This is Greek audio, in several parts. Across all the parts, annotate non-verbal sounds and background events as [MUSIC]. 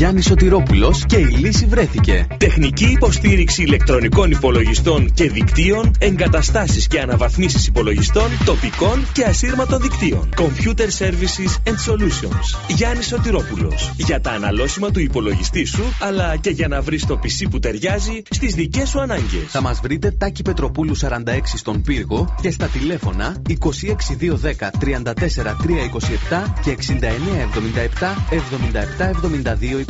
Γιάννης Σωτηρόπουλος και η λύση βρέθηκε. Τεχνική υποστήριξη ηλεκτρονικών υπολογιστών και δικτύων, εγκαταστάσεις και αναβαθμίσεις υπολογιστών, τοπικών και ασύρματων δικτύων. Computer Services and Solutions. Γιάννης Σωτηρόπουλος. Για τα αναλώσιμα του υπολογιστή σου, αλλά και για να βρεις το PC που ταιριάζει στις δικές σου ανάγκες. Θα μας βρείτε τάκι Πετροπούλου 46 στον πύργο και στα τηλέφωνα 26210 34 327 και 6977 77 72 29.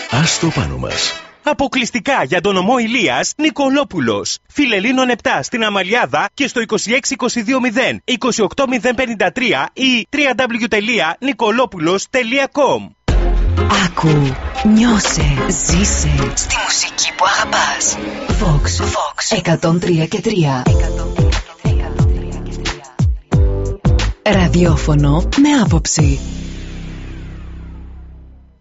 Ας το πάνω μας. Αποκλειστικά για τον ομό Ηλίας Νικολόπουλος. Φιλελίνων 7 στην Αμαλιάδα και στο 26220 28053 ή www.nicolopoulos.com Άκου, νιώσε, ζήσε στη μουσική που αγαπάς. Vox, Vox 103 και 3. Ραδιόφωνο με άποψη.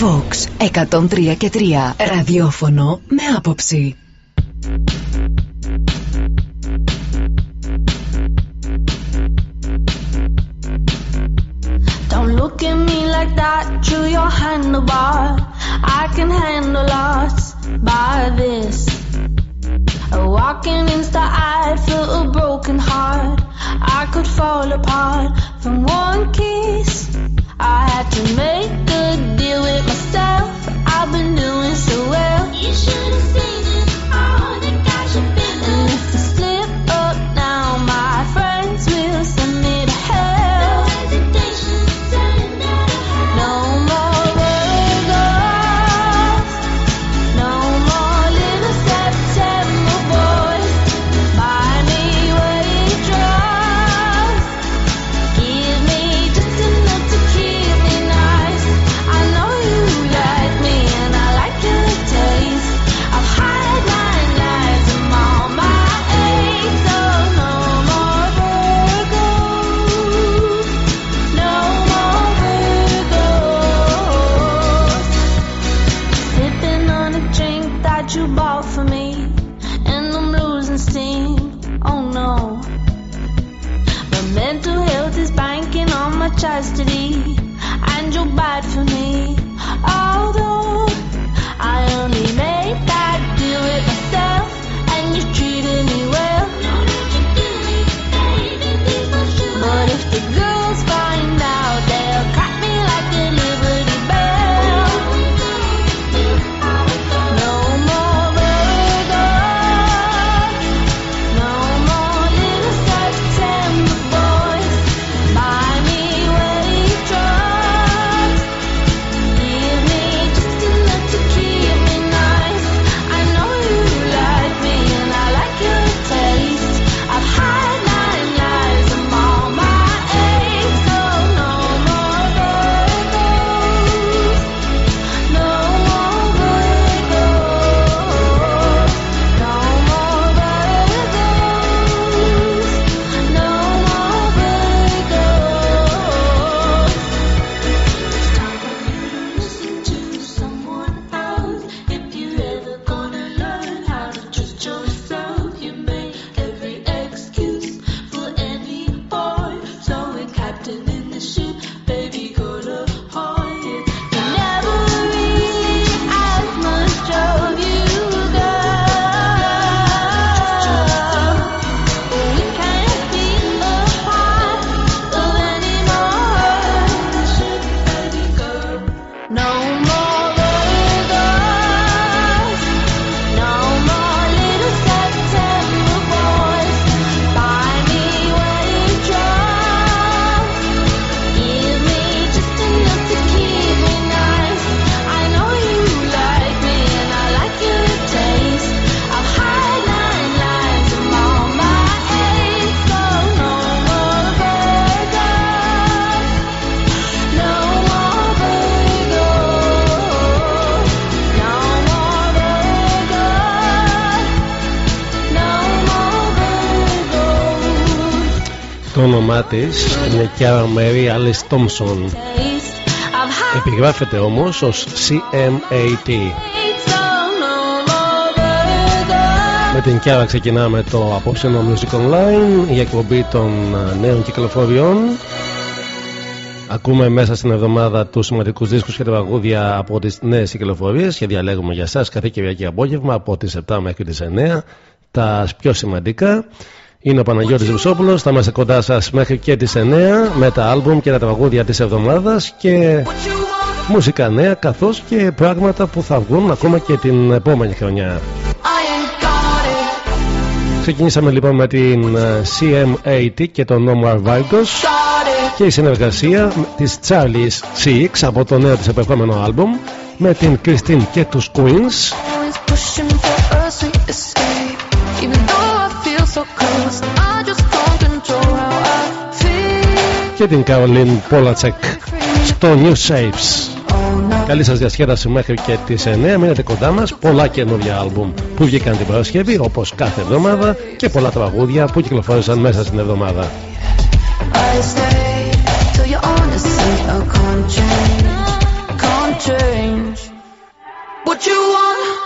Vox 103 και 3. Ραδιόφωνο με άποψη. Don't look at me like that through your handlebar. I can handle lots by this. Walking insta eye feel a broken heart. I could fall apart from one kiss. I had to make a deal with myself. I've been doing so well. You should have seen όνομά τη είναι Kiara Mary Alice Thompson. Επιγράφεται όμως ως CMAT. Με την Kiara ξεκινάμε το απόψενο Music Online, η εκπομπή των νέων κυκλοφοριών. Ακούμε μέσα στην εβδομάδα τους σημαντικούς δίσκους και τραγούδια από τις νέες κυκλοφορίες και διαλέγουμε για εσά κάθε Κυριακή απόγευμα από τις 7 μέχρι τις 9 τα πιο σημαντικά. Είναι ο Παναγιώτης Ρουσόπουλος, θα είμαστε κοντά σας μέχρι και τις 9 με τα άλμπουμ και τα τραγούδια της εβδομάδας και μουσικά νέα καθώς και πράγματα που θα βγουν ακόμα και την επόμενη χρονιά. Ξεκινήσαμε λοιπόν με την ε, CMAT και τον Omar Vargos και η συνεργασία της Charlie's Six από το νέο της επερχόμενο άλμπουμ με την Christine και τους Queens και την Καρολίν Πόλατσεκ στο New Shapes. Καλή σας διασκέδαση μέχρι και τις 9. Μείνετε κοντά μας. Πολλά καινούργια άλμπουμ που βγήκαν την Παρασκευή όπως κάθε εβδομάδα και πολλά τραγούδια που κυκλοφόρησαν μέσα στην εβδομάδα. What you want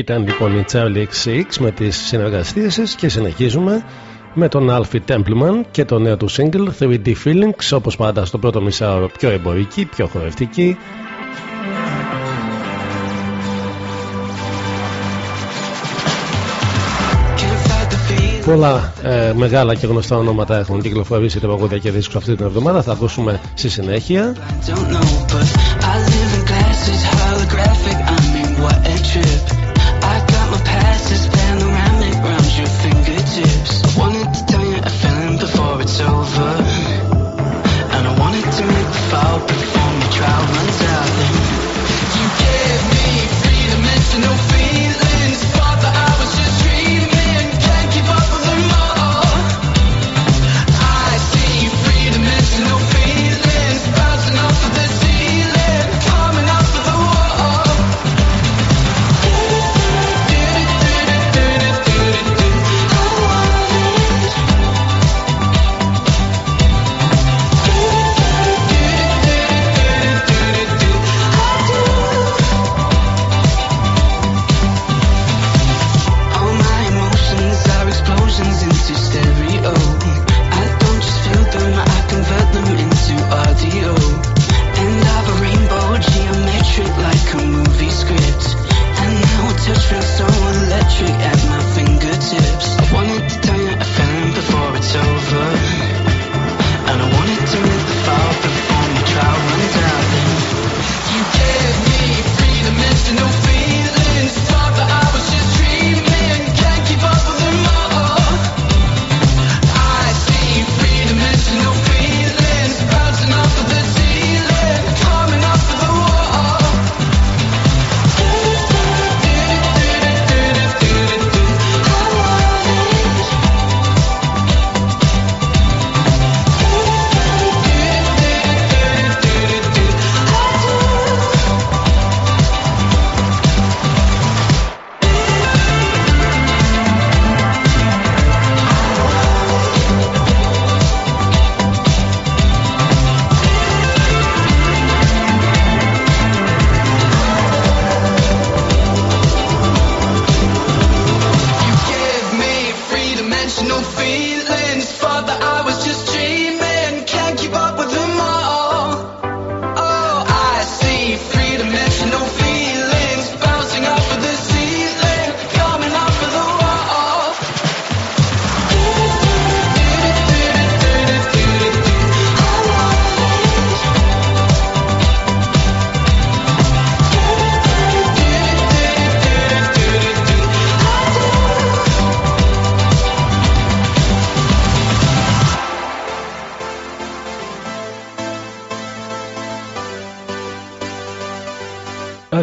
Ήταν λοιπόν η Charlie XX με τις συνεργασίες και συνεχίζουμε με τον Alfie Templeman και το νέο του single 3D Feelings όπως πάντα στο πρώτο μισάωρο πιο εμπορική, πιο χορευτική. Πολλά ε, μεγάλα και γνωστά ονόματα έχουν κυκλοφορήσει τα παγόδια και δίσκους αυτή την εβδομάδα. Θα ακούσουμε στη συνέχεια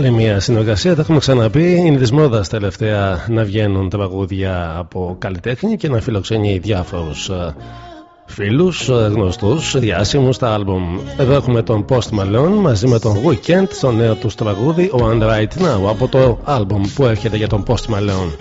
Άλλη μια συνεργασία, τα έχουμε ξαναπεί. Είναι της μόδας τελευταία να βγαίνουν τραγούδια από καλλιτέχνη και να φιλοξενεί διάφορους ε, φίλους ε, γνωστούς, διάσημους στα άλμπουμ. Εδώ έχουμε τον Post Malone μαζί με τον Weekend στο νέο τους τραγούδι One Right Now από το άλμπουμ που έρχεται για τον Post Malone.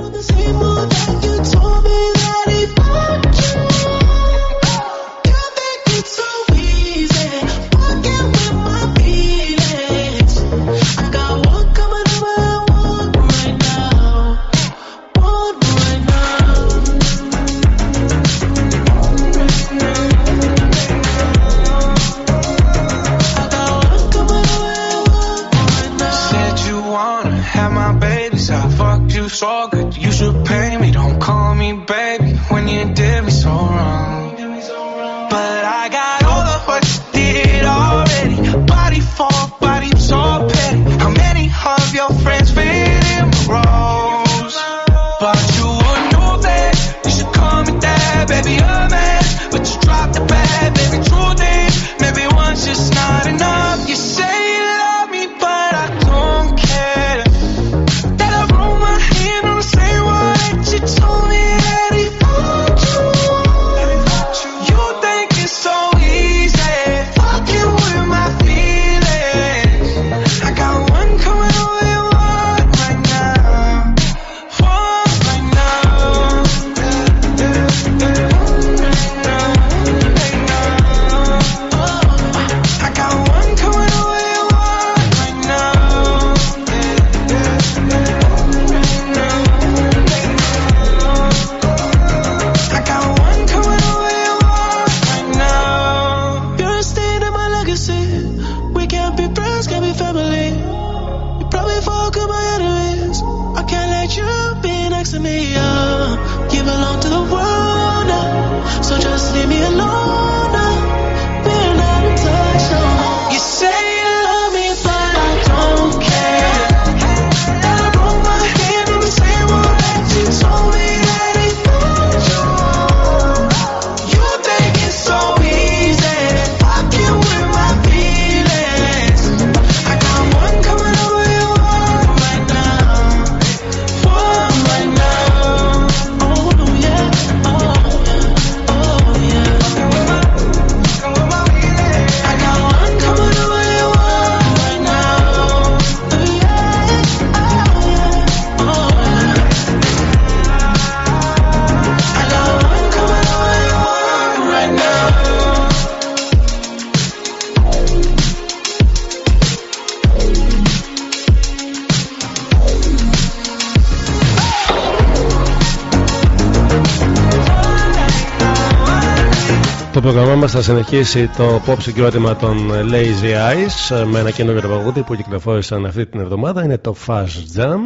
Θα συνεχίσει το pop συγκρότημα των Lazy Eyes με ένα καινούριο τραγούδι που κυκλοφόρησαν αυτή την εβδομάδα. Είναι το Fast Jam.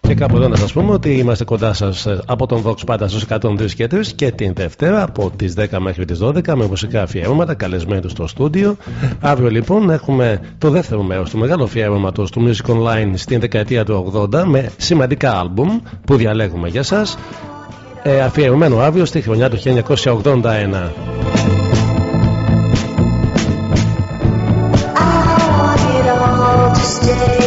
Και κάπου εδώ να σας πούμε ότι είμαστε κοντά σας από τον Vox πάντα στους 103 και 3 και την Δευτέρα από τις 10 μέχρι τις 12 με μουσικά αφιέρωματα καλεσμένους στο στούντιο. Αύριο λοιπόν έχουμε το δεύτερο μέρος του μεγάλου αφιέρωματος του Music Online στην δεκαετία του 80 με σημαντικά άλμπουμ που διαλέγουμε για σας ε, αφιερωμένο αύριο στη χρονιά του 1981. Stay.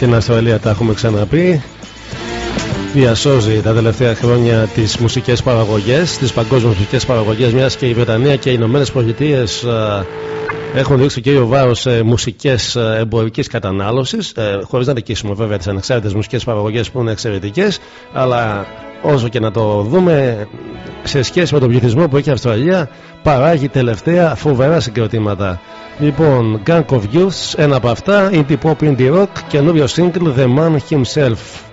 Την Αυστραλία τα έχουμε ξαναπεί διασώζει τα τελευταία χρόνια τις μουσικές παραγωγές τις παγκόσμιες μουσικές παραγωγές μιας και η Βρετανία και οι Ηνωμένες Πολιτείες έχουν δείξει το κύριο βάρος σε μουσικές εμπορικής κατανάλωσης, ε, χωρίς να δικήσουμε βέβαια τις ανεξάρτητες μουσικές παραγωγές που είναι εξαιρετικές, αλλά όσο και να το δούμε, σε σχέση με τον πληθυσμό που έχει η Αυστραλία, παράγει τελευταία φοβερά συγκροτήματα. Λοιπόν, Gang of Youth, ένα από αυτά, indie pop, indie rock, καινούριο single The Man Himself.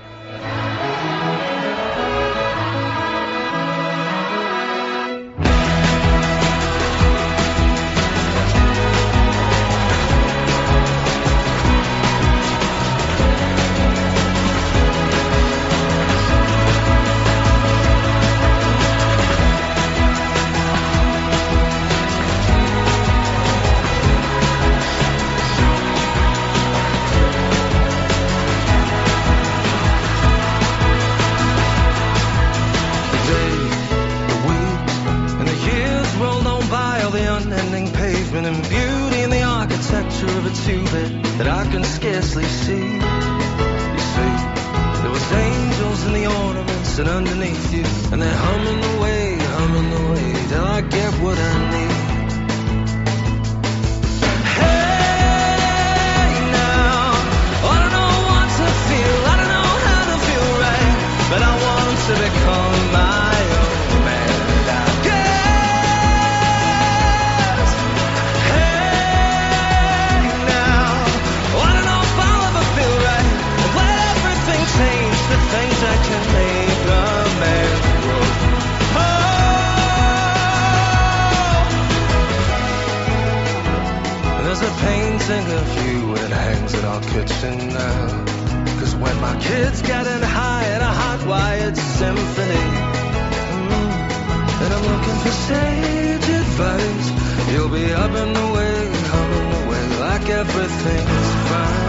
sage advice. You'll be up and away, coming away like everything's fine.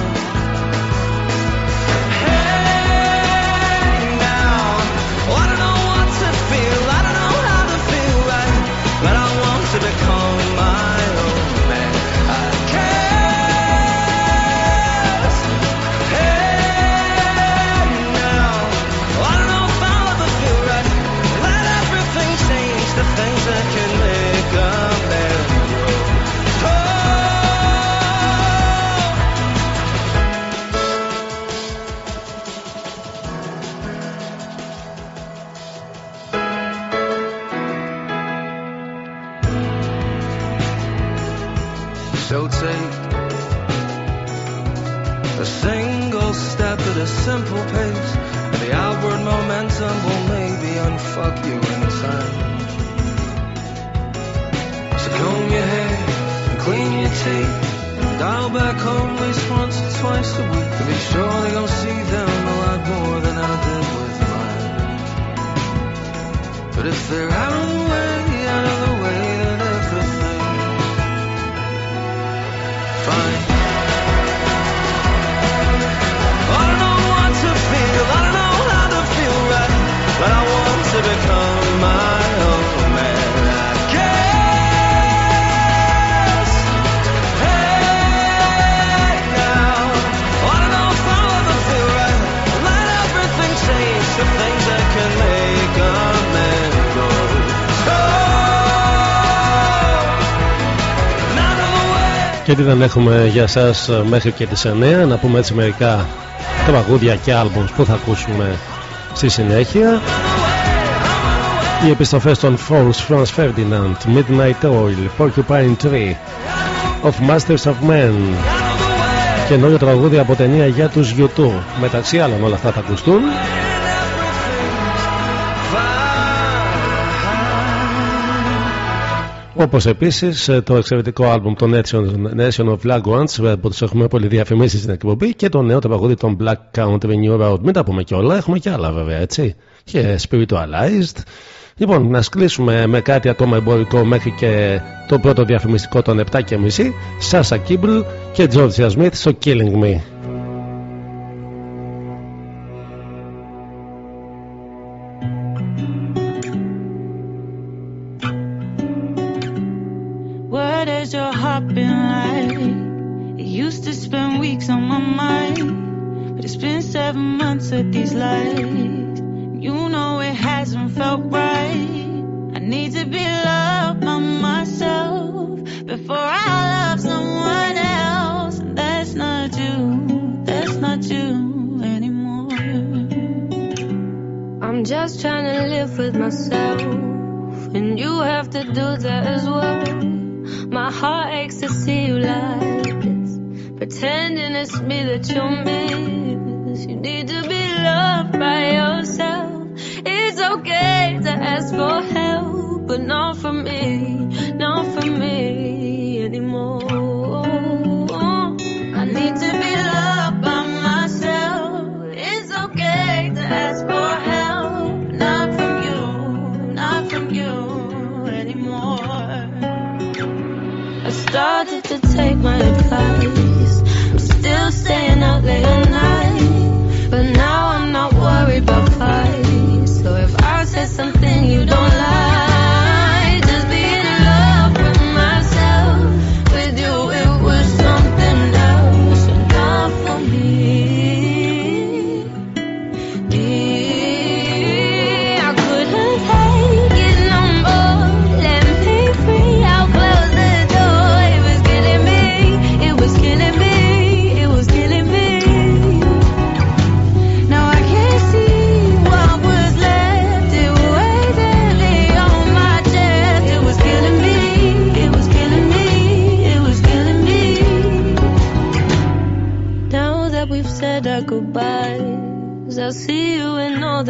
back home at least once or twice a week to be sure they gon' see them a lot more than I did with mine. But if they're out Γιατί δεν έχουμε για εσά μέχρι και τις 9 να πούμε έτσι μερικά τραγούδια και άλμπομς που θα ακούσουμε στη συνέχεια. Οι επιστροφές των Falls Franz Ferdinand, Midnight Oil, Porcupine Tree, Of Masters of Men, καινούριο τραγούδι από ταινία για τους YouTube. Μεταξύ άλλων όλα αυτά θα ακουστούν. Όπως επίσης το εξαιρετικό άλμπουμ των Nation, Nation of Black Ones που τους έχουμε πολύ διαφημίσει στην εκπομπή και το νέο τραγούδι των Black Country New Road. Μην τα πούμε και όλα, έχουμε και άλλα βέβαια έτσι. Και Spiritualized. Λοιπόν, να σκλήσουμε με κάτι ακόμα εμπορικό μέχρι και το πρώτο διαφημιστικό των 7.30. Σάσα Κίμπλ και Georgia Smith στο Killing Me. Been like? It used to spend weeks on my mind, but it's been seven months with these lies. You know it hasn't felt right. I need to be loved by myself before I love someone else. And that's not you, that's not you anymore. I'm just trying to live with myself, and you have to do that as well. My heart aches to see you like this, pretending it's me that you miss. You need to be loved by yourself. It's okay to ask for help, but not from me, not from me anymore. I need to be loved by myself. It's okay to ask for help, not from you, not from you started to take my advice. I'm still staying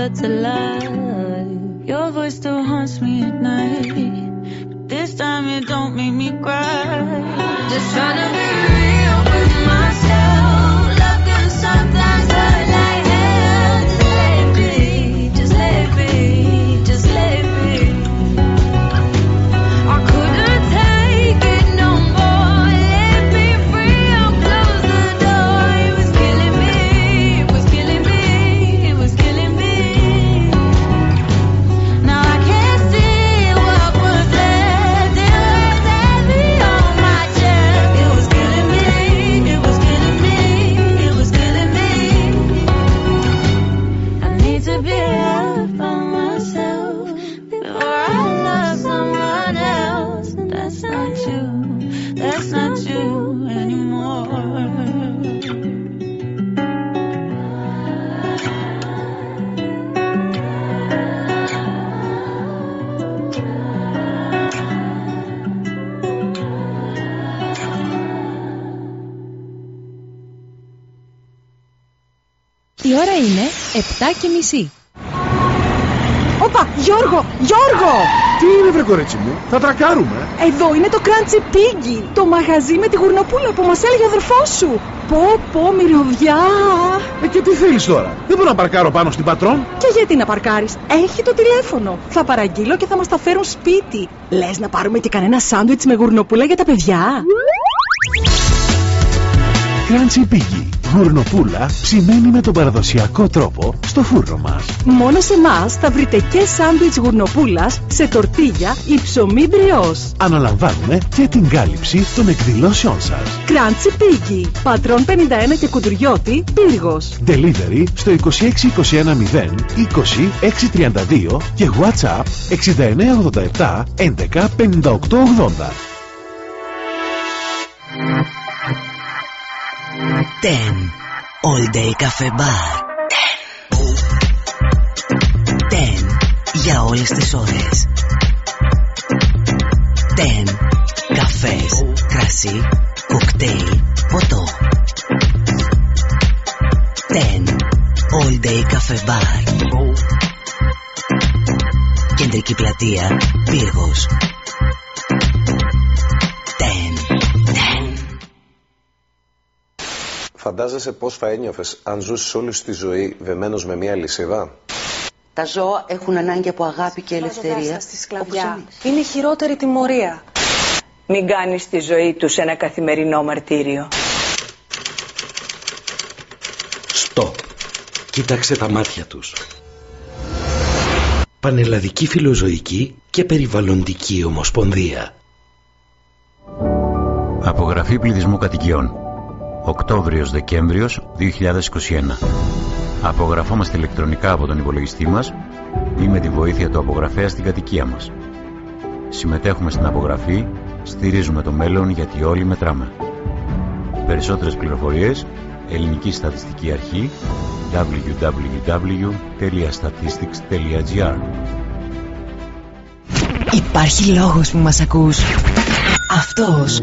and know that's a lie. Your voice still haunts me at night. But this time it don't make me cry. Just trying to 7 και μισή. Όπα, Γιώργο, Γιώργο! Τι είναι βρε κορίτσι μου, θα τρακάρουμε. Εδώ είναι το Crunchy Piggy, το μαγαζί με τη γουρνοπούλα που μας έλεγε ο αδερφός σου. Πω, πω, μυρωδιά! Ε, και τι θέλεις τώρα, δεν μπορώ να παρκάρω πάνω στην πατρόν. Και γιατί να παρκάρεις, έχει το τηλέφωνο. Θα παραγγείλω και θα μας τα φέρουν σπίτι. Λες να πάρουμε και κανένα σάντουιτς με γουρνοπούλα για τα παιδιά; Crunchy Piggy. Γουρνοπούλα ψημένη με τον παραδοσιακό τρόπο στο φούρνο μας. Μόνο σε εμάς θα βρείτε και σάντουιτς γουρνοπούλας σε τορτίγια ή ψωμί μπριός. Αναλαμβάνουμε και την κάλυψη των εκδηλώσεών σας. Crunchy Piggy, πατρών 51 και κουντουριώτη, πύργος. Delivery στο 26210 20 632 και WhatsApp 6987 11 58 10. All Day Cafe Bar. 10. 10. Για όλες τις ώρες. 10. Καφές, κρασί, κοκτέιλ, ποτό. 10. All Day Cafe Bar. Κεντρική πλατεία, Πύργος. Φαντάζεσαι πώς θα ένιωθες αν ζούσες όλη σου τη ζωή δεμένος με μια λυσίδα; Τα ζώα έχουν ανάγκη από αγάπη και ελευθερία. στη σκλαβιά. Είναι η χειρότερη τιμωρία. Μην κάνεις τη ζωή τους ένα καθημερινό μαρτύριο. Στοπ. Κοίταξε τα μάτια τους. Πανελλαδική Φιλοζωική και Περιβαλλοντική Ομοσπονδία. Απογραφή πληθυσμού κατοικιών. Οκτώβριος-Δεκέμβριος 2021. Απογραφόμαστε ηλεκτρονικά από τον υπολογιστή μας ή με τη βοήθεια του απογραφέα στην κατοικία μας. Συμμετέχουμε στην απογραφή, στηρίζουμε το μέλλον γιατί όλοι μετράμε. Περισσότερες πληροφορίες, Ελληνική Στατιστική Αρχή, www.statistics.gr Υπάρχει λόγος που μας ακούς. Αυτός.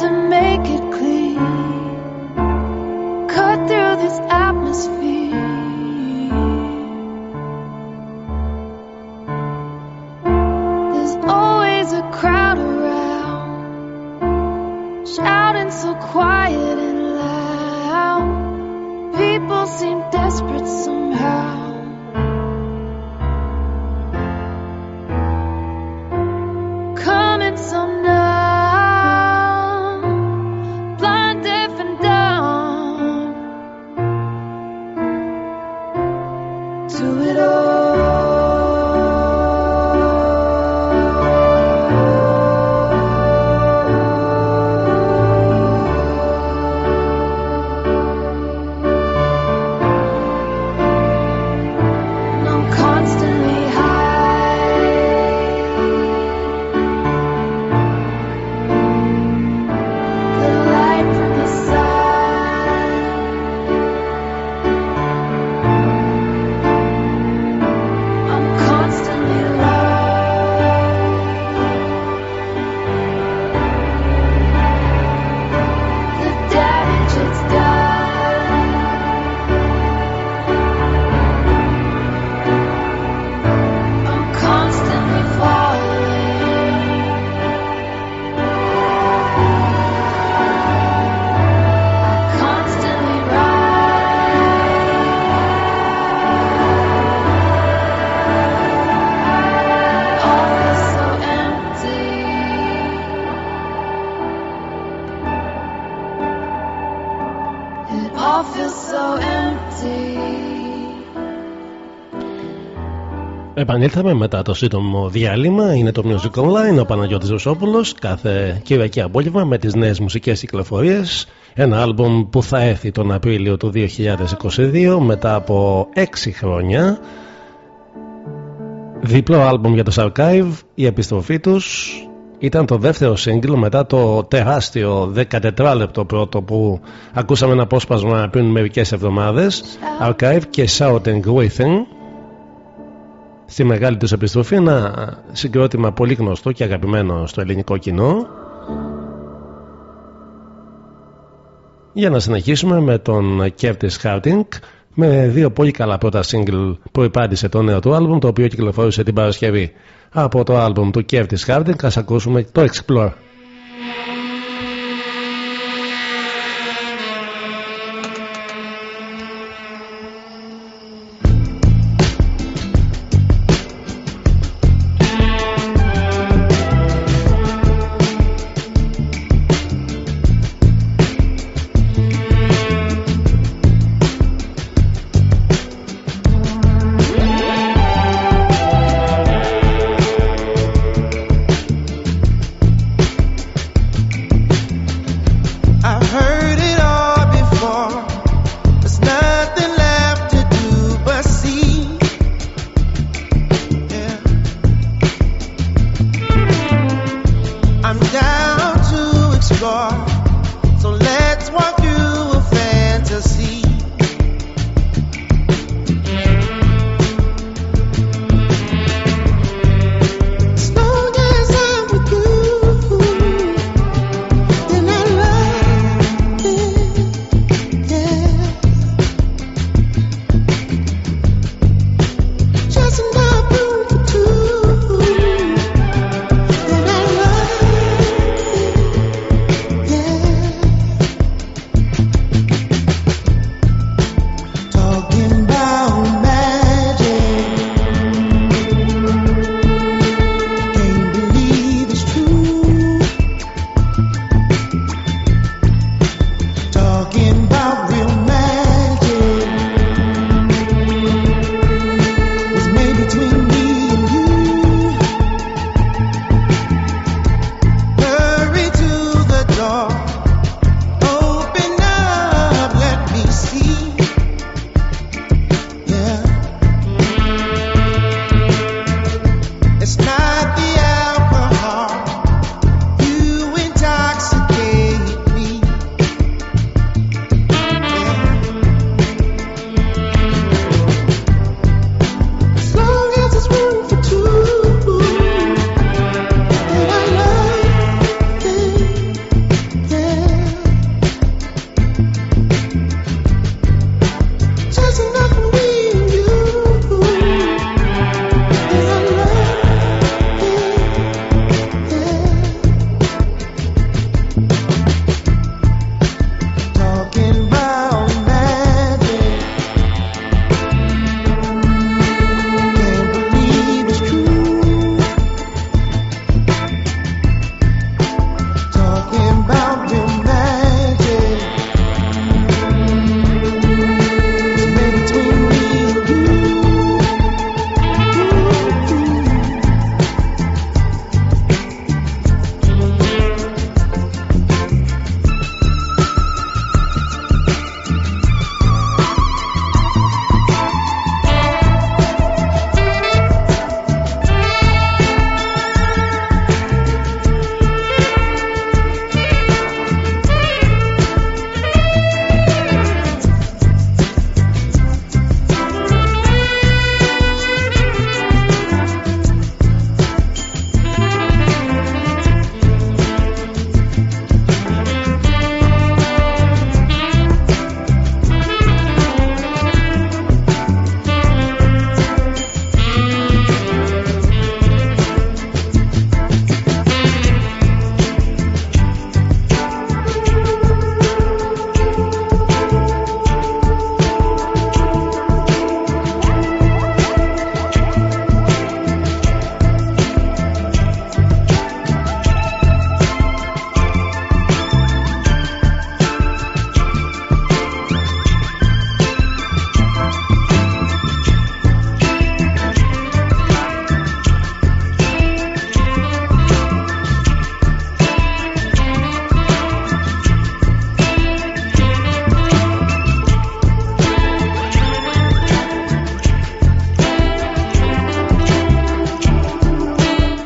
To make it clear. Cut through this atmosphere. Επανήλθαμε μετά το σύντομο διάλειμμα. Είναι το Music Online, ο Παναγιώτης Ρωσόπουλος κάθε Κυριακή απόγευμα με τις νέες μουσικές κυκλοφορίες. Ένα άλμπομ που θα έρθει τον Απρίλιο του 2022 μετά από 6 χρόνια. Διπλό άλμπομ για το Archive, η επιστροφή τους ήταν το δεύτερο σύγκλι μετά το τεράστιο 14 λεπτό πρώτο που ακούσαμε ένα απόσπασμα πριν μερικές εβδομάδες Archive και Shouting Within στη μεγάλη τους επιστροφή ένα συγκρότημα πολύ γνωστό και αγαπημένο στο ελληνικό κοινό. Για να συνεχίσουμε με τον Curtis Harding με δύο πολύ καλά πρώτα single που υπάντησε το νέο του άλμπουμ το οποίο κυκλοφόρησε την Παρασκευή. Από το άλμπουμ του Curtis Harding ας ακούσουμε το Explore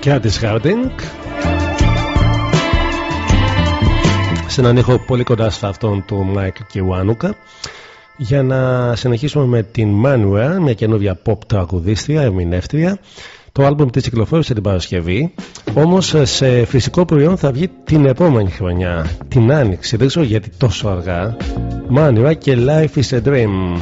Curtis Harding. Σε έναν ήχο πολύ κοντά σε αυτόν του Mike Kiwanuka. Για να συνεχίσουμε με την Manuel μια καινούργια pop τραγουδίστρια, ερμηνεύτρια. Το άλμπουμ της κυκλοφόρησε την Παρασκευή. Όμως σε φυσικό προϊόν θα βγει την επόμενη χρονιά την Άνοιξη, δεν ξέρω γιατί τόσο αργά. Manuel και Life is a Dream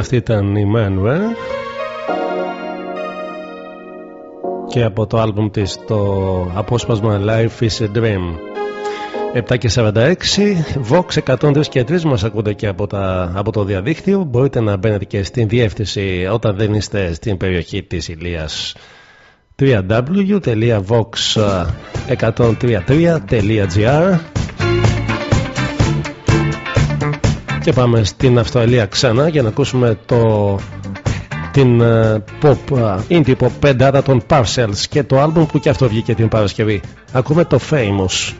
Αυτή ήταν η Manuel. Και από το άλμπουμ της το απόσπασμα Life is a Dream. 7 και 46 Vox 103 και 3 μας ακούτε και από, τα, από το διαδίκτυο. Μπορείτε να μπαίνετε και στην διεύθυνση όταν δεν είστε στην περιοχή της Ηλίας. www.vox133.gr και πάμε στην Αυστραλία ξανά για να ακούσουμε το την uh, pop, uh, indie pop πεντάδα των Parcels και το άλμπουμ που και αυτό βγήκε την Παρασκευή. Ακούμε το Famous.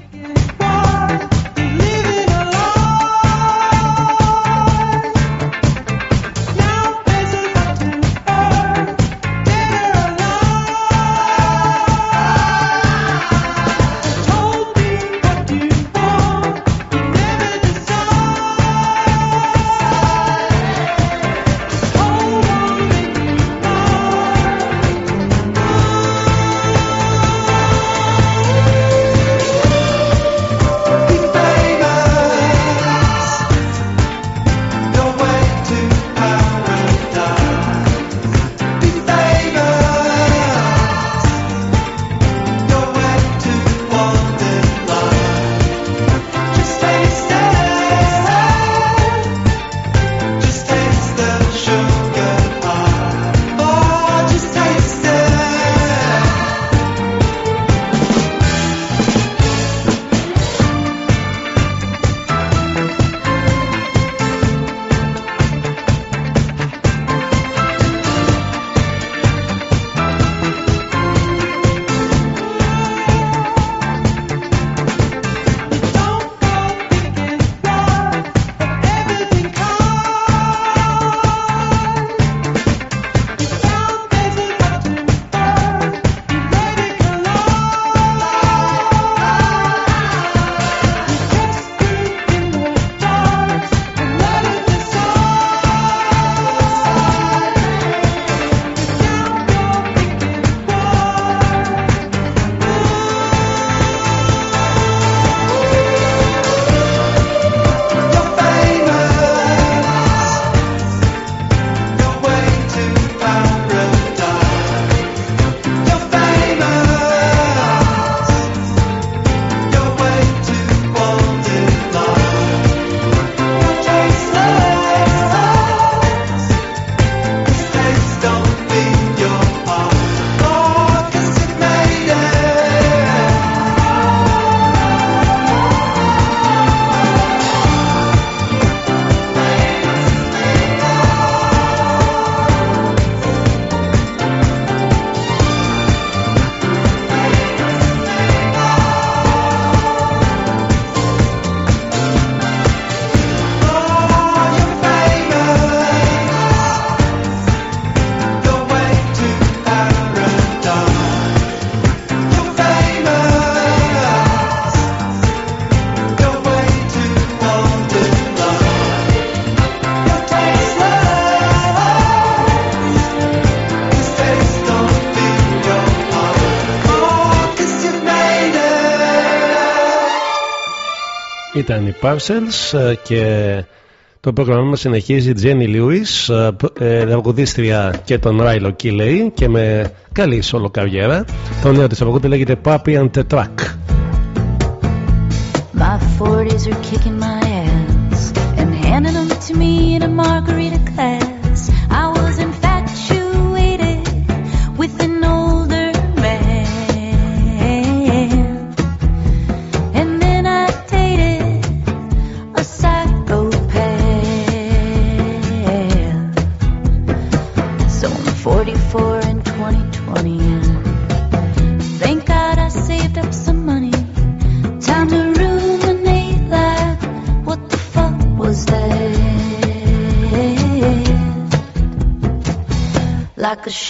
Ήταν οι Parcels ε, και το πρόγραμμα μας συνεχίζει η Jenny Lewis, τραγουδίστρια και τον Ράιλο Κίλεϊ και με καλή solo καριέρα. Το νέο της τραγούδι λέγεται Papi and the Track. My 40s are kicking my ass and handing them to me in a margarita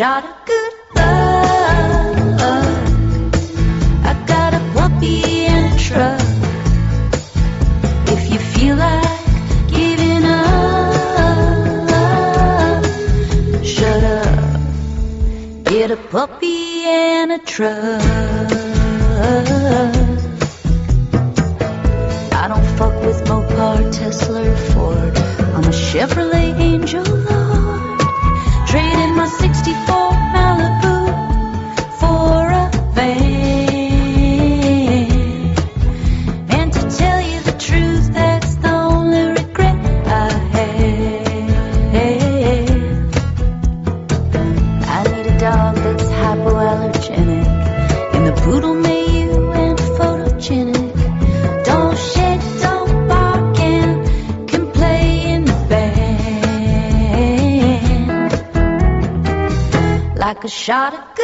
shot of good luck. I got a puppy and a truck. If you feel like giving up, shut up. Get a puppy and a truck. மறக்க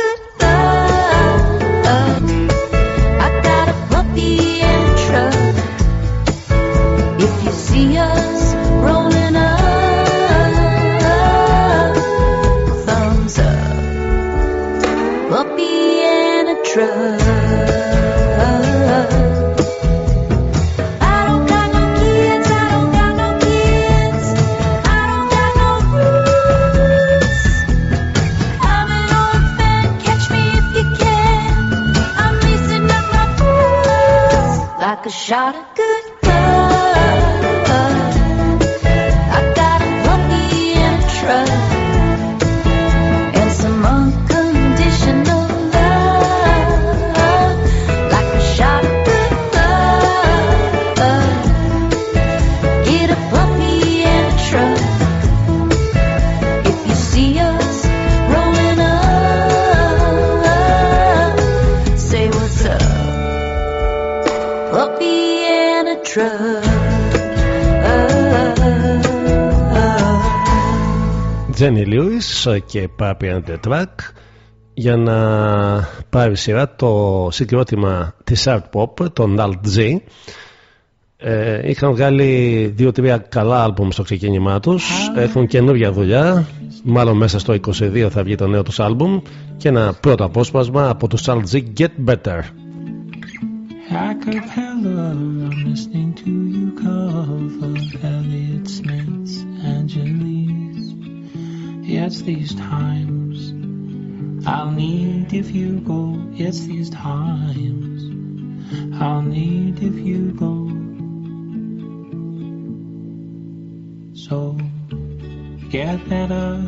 Lewis και Papi and the Track για να πάρει σειρά το συγκρότημα της Art Pop, τον Alt G. Ε, είχαν βγάλει δύο-τρία καλά άλμπουμ στο ξεκίνημά τους έχουν καινούργια δουλειά μάλλον μέσα στο 22 θα βγει το νέο τους άλμπουμ και ένα πρώτο απόσπασμα από τους Alt G Get Better Acapella, I'm listening to you cover Elliott Smith's Angeles. It's these times I'll need if you go. It's these times I'll need if you go. So get better,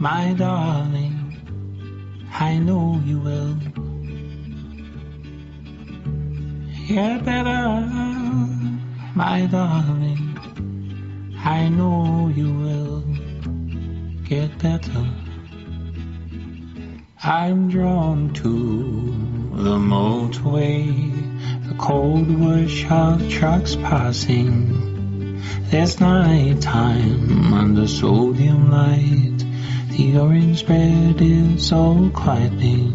my darling. I know you will. Get better, my darling. I know you will get better. I'm drawn to the motorway, the cold workshop trucks passing. There's night time under sodium light. The orange bread is all quieting.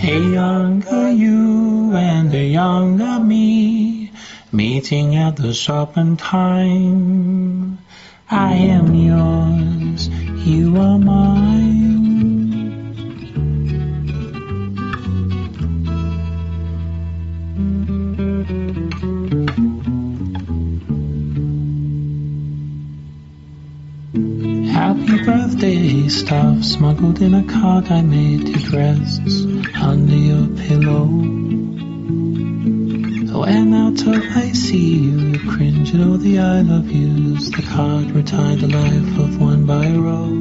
A younger you and a younger me meeting at the shop in time. I am yours, you are mine. Happy birthday stuff smuggled in a card I made. It rests under your pillow. When out of I see you, you cringe at all the I love yous. The card retired the life of one by row.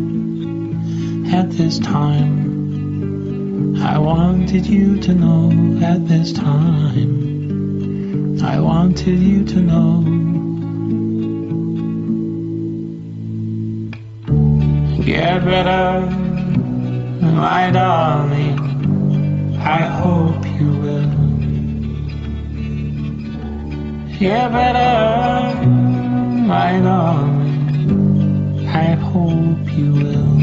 At this time, I wanted you to know. At this time, I wanted you to know. Get better, my darling. I hope you will. Better, my darling. I hope you will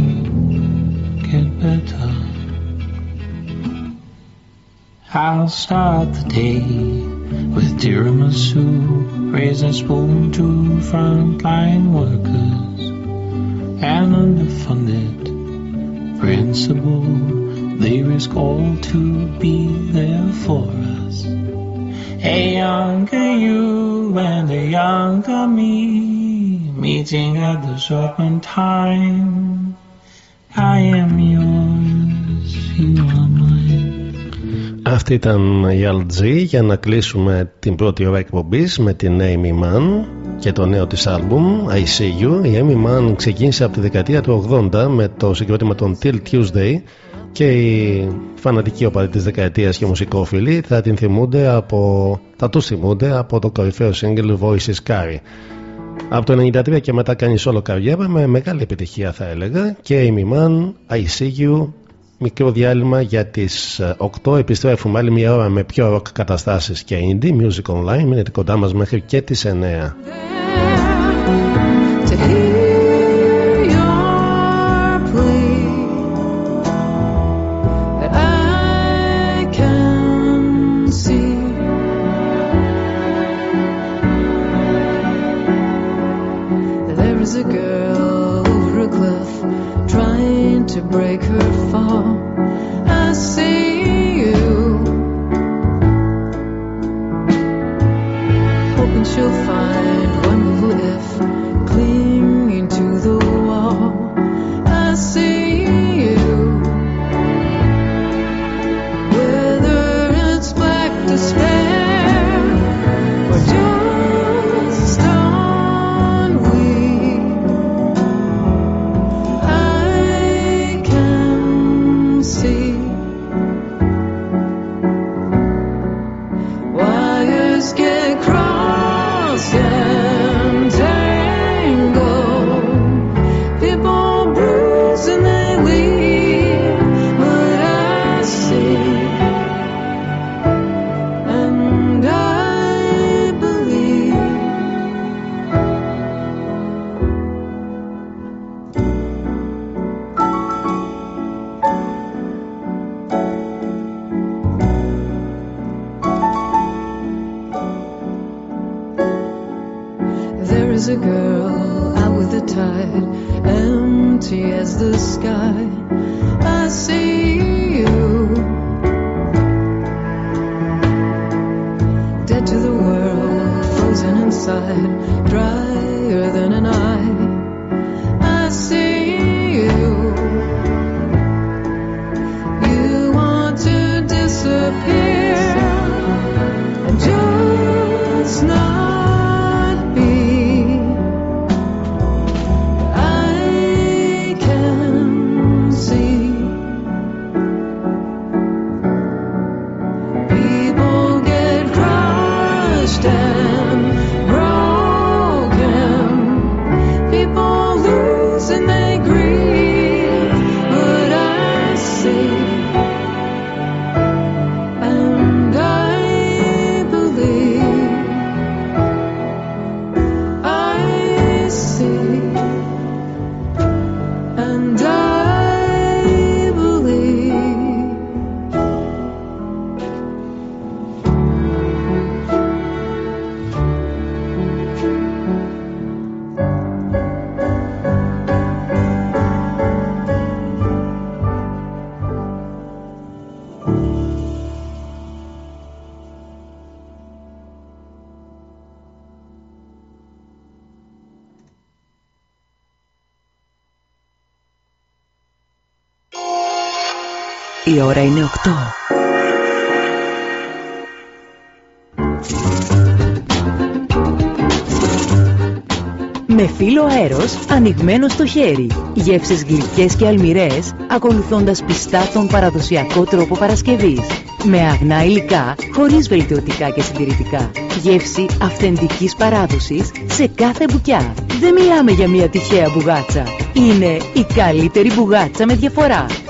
get better. I'll start the day with tiramisu, raise a spoon to frontline workers and underfunded principal. They risk all to be there for us. A younger you and a younger me meeting at the serpentine. I am yours, you are mine. Αυτή ήταν η LG για να κλείσουμε την πρώτη ώρα εκπομπής με την Amy Mann και το νέο της άλμπουμ I See You. Η Amy Mann ξεκίνησε από τη δεκαετία του 80 με το συγκρότημα των Till Tuesday και οι φανατικοί οπαδοί της δεκαετίας και μουσικόφιλοι θα την θυμούνται από, θα τους θυμούνται από το κορυφαίο single Voices Carry. Από το 93 και μετά κάνει solo καριέρα με μεγάλη επιτυχία θα έλεγα. Και η Mann I See You μικρό διάλειμμα για τις 8 επιστρέφουμε άλλη μια ώρα με πιο rock καταστάσεις και indie music online. Μείνετε κοντά μας μέχρι και τις 9 break Η ώρα είναι 8. Με φύλλο αέρος ανοιγμένο στο χέρι, γεύσεις γλυκές και αλμυρές, ακολουθώντας πιστά τον παραδοσιακό τρόπο Παρασκευής. Με αγνά υλικά, χωρίς βελτιωτικά και συντηρητικά. Γεύση αυθεντικής παράδοσης σε κάθε μπουκιά. Δεν μιλάμε για μια τυχαία μπουγάτσα. Είναι η καλύτερη μπουγάτσα με διαφορά.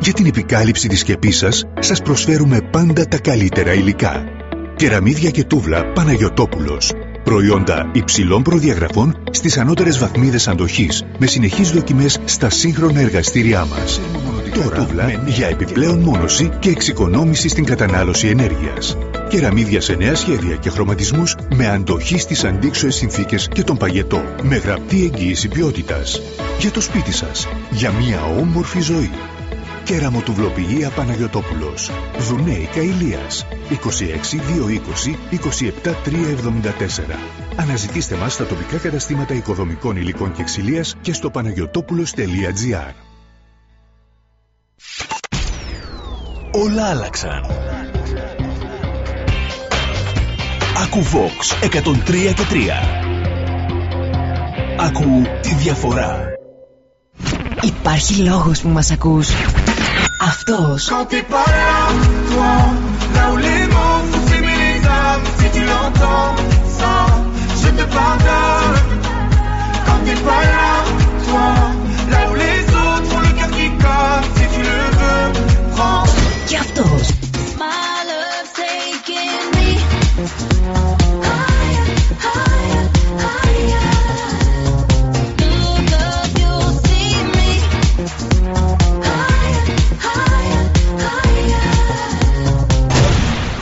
για την επικάλυψη της σκεπής σας, σας προσφέρουμε πάντα τα καλύτερα υλικά. Κεραμίδια και τούβλα Παναγιωτόπουλος. Προϊόντα υψηλών προδιαγραφών στις ανώτερες βαθμίδες αντοχής, με συνεχείς δοκιμές στα σύγχρονα εργαστήριά μας. Τώρα τούβλα για επιπλέον μόνωση και εξοικονόμηση στην κατανάλωση ενέργειας. Κεραμίδια σε νέα σχέδια και χρωματισμούς με αντοχή στις αντίξωες συνθήκες και τον παγετό, με γραπτή εγγύηση ποιότητας. Για το σπίτι σας, για μια όμορφη ζωή. Κεραμοτουβλοποιία Παναγιωτόπουλος. Δουνέικα Ηλίας. 26 220 27 374. Αναζητήστε μας στα τοπικά καταστήματα οικοδομικών υλικών και ξυλίας και στο παναγιωτόπουλος.gr. Όλα άλλαξαν. Άκου Vox 103 και 3. Άκου τη διαφορά. Υπάρχει λόγος που μας ακούς. Αυτός. Quand t'es pas là, toi, là où les mots font s'aimer les âmes, si tu l'entends, ça, je te pardonne. Quand t'es pas là, toi, là où les autres font le cœur qui colle, si tu le veux, prends. Και αυτός.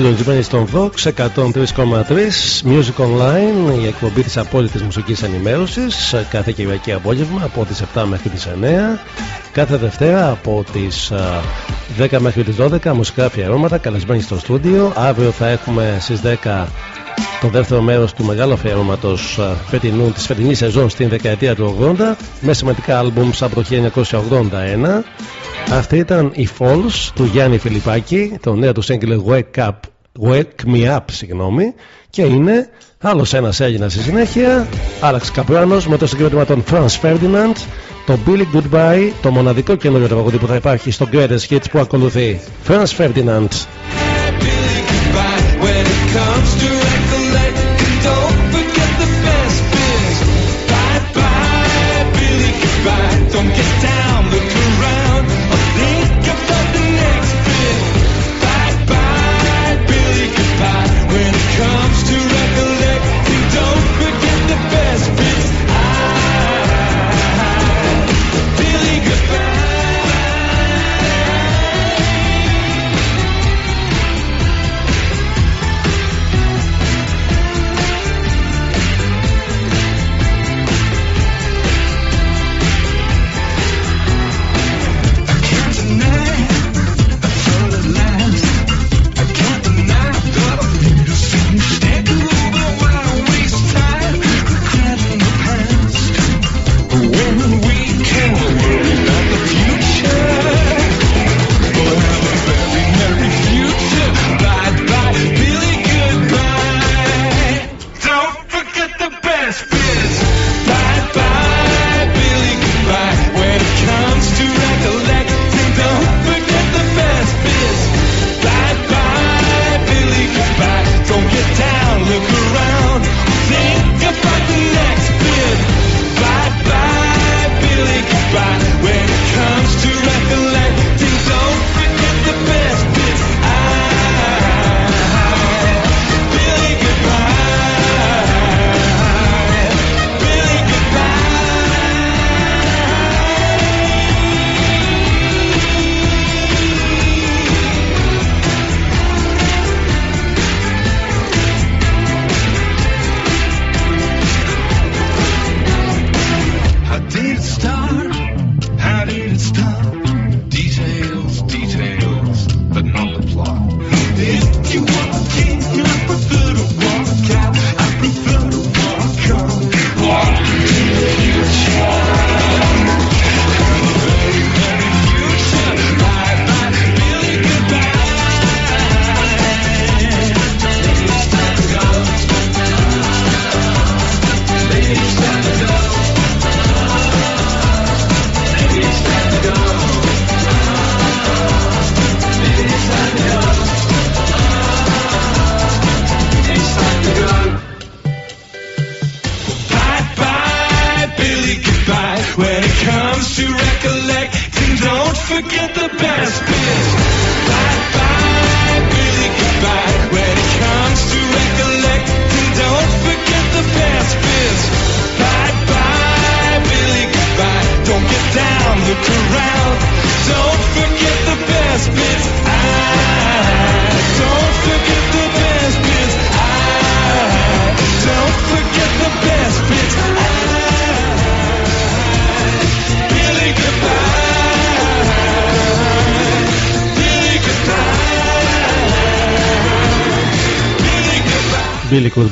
Συντονισμένοι στον Vox 103,3 Music Online, η εκπομπή της απόλυτης μουσικής ενημέρωσης. Κάθε Κυριακή απόγευμα από τις 7 μέχρι τις 9. Κάθε Δευτέρα από τις 10 μέχρι τις 12 μουσικά αφιερώματα. Καλεσμένοι στο στούντιο. Αύριο θα έχουμε στις 10 το δεύτερο μέρος του μεγάλου αφιερώματος φετινού της φετινής σεζόν στην δεκαετία του 80 με σημαντικά άλμπουμ από το 1981. Αυτή ήταν η Falls του Γιάννη Φιλιππάκη, το νέο του single Wake Up, Wake Me Up, συγγνώμη, και είναι άλλος ένας Έλληνας στη συνέχεια, Άλαξ Καπράνο με το συγκρότημα των Franz Ferdinand, το Billy Goodbye, το μοναδικό καινούριο τραγούδι που θα υπάρχει στο Greatest Hits που ακολουθεί. Franz Ferdinand. When it comes to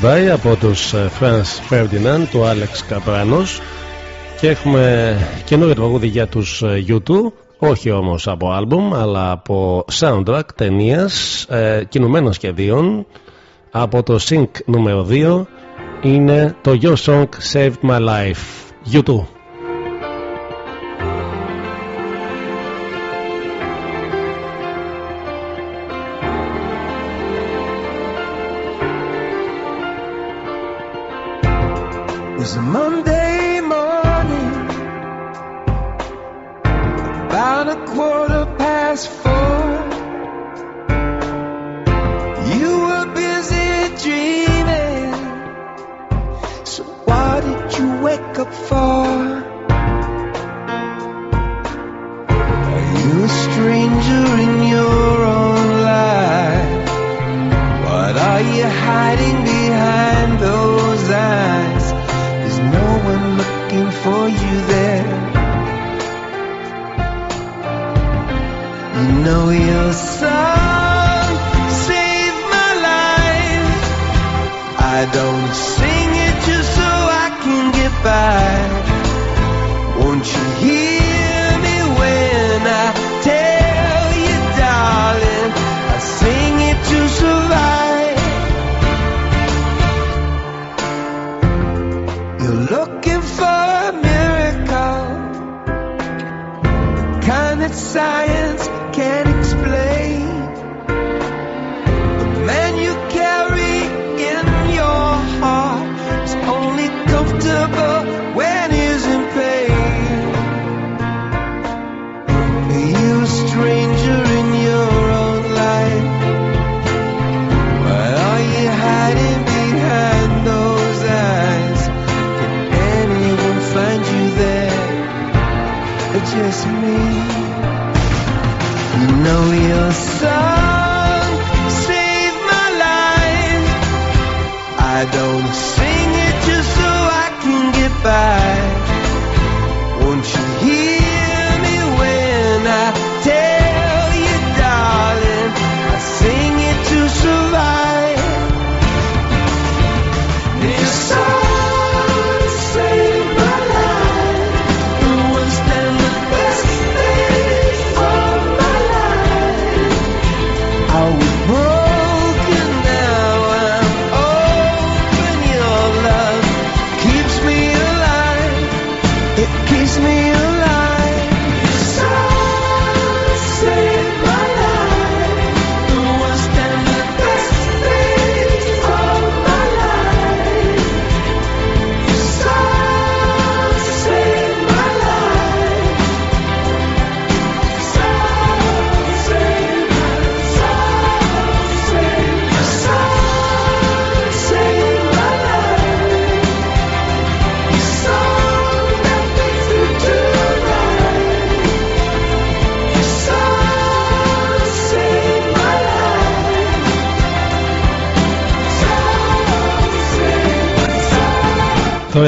goodbye. Billy Goodbye από τους ε, Franz Ferdinand του Alex Capranos. Και έχουμε καινούργιο τραγούδι για τους ε, U2 όχι όμως από άλμπουμ αλλά από soundtrack ταινίας ε, κινουμένων σχεδίων. Από το Sync νούμερο 2 είναι το Your Song Saved My Life. U2 is a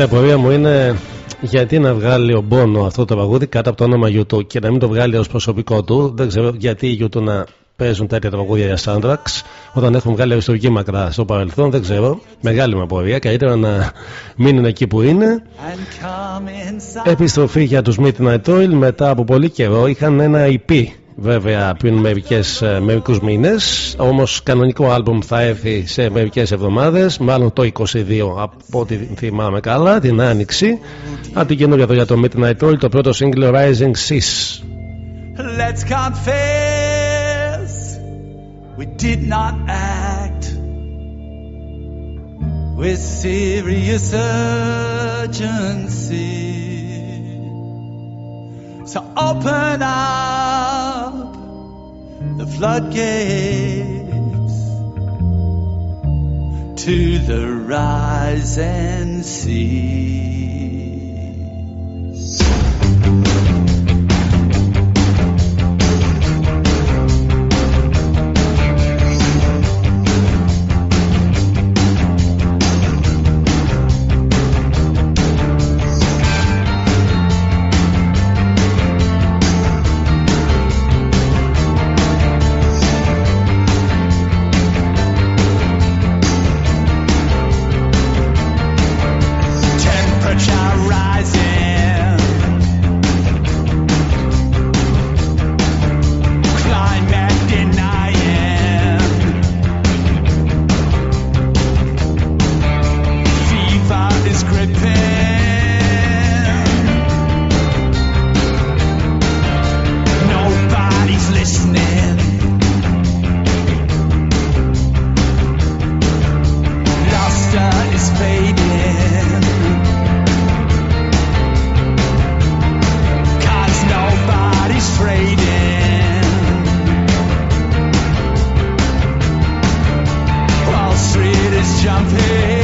Τώρα η απορία μου είναι γιατί να βγάλει ο Μπόνο αυτό το παγούδι κάτω από το όνομα YouTube και να μην το βγάλει ως προσωπικό του. Δεν ξέρω γιατί οι YouTube να παίζουν τέτοια τραγούδια για soundtracks όταν έχουν βγάλει αριστουργή μακρά στο παρελθόν. Δεν ξέρω. Μεγάλη μου απορία. Καλύτερα να μείνουν εκεί που είναι. Επιστροφή για τους Midnight Oil μετά από πολύ καιρό είχαν ένα EP βέβαια πριν μερικές, ε, μερικούς μήνες όμως κανονικό άλμπουμ θα έρθει σε μερικές εβδομάδες μάλλον το 22 από ό,τι θυμάμαι καλά την Άνοιξη. Από την καινούργια εδώ για το Midnight Oil το πρώτο single Rising Seas. Let's confess we did not act with serious urgency. So open up the floodgates to the rising sea. champagne.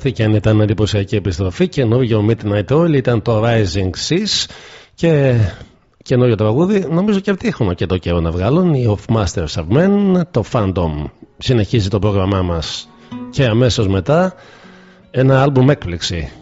αυτή και αν ήταν εντυπωσιακή επιστροφή. Καινούργιο Midnight Oil ήταν το Rising Seas και καινούργιο τραγούδι. Νομίζω και αυτοί έχουν και το καιρό να βγάλουν. Οι Of Masters of Men, το Phantom. Συνεχίζει το πρόγραμμά μας και αμέσως μετά ένα άλμπουμ έκπληξη.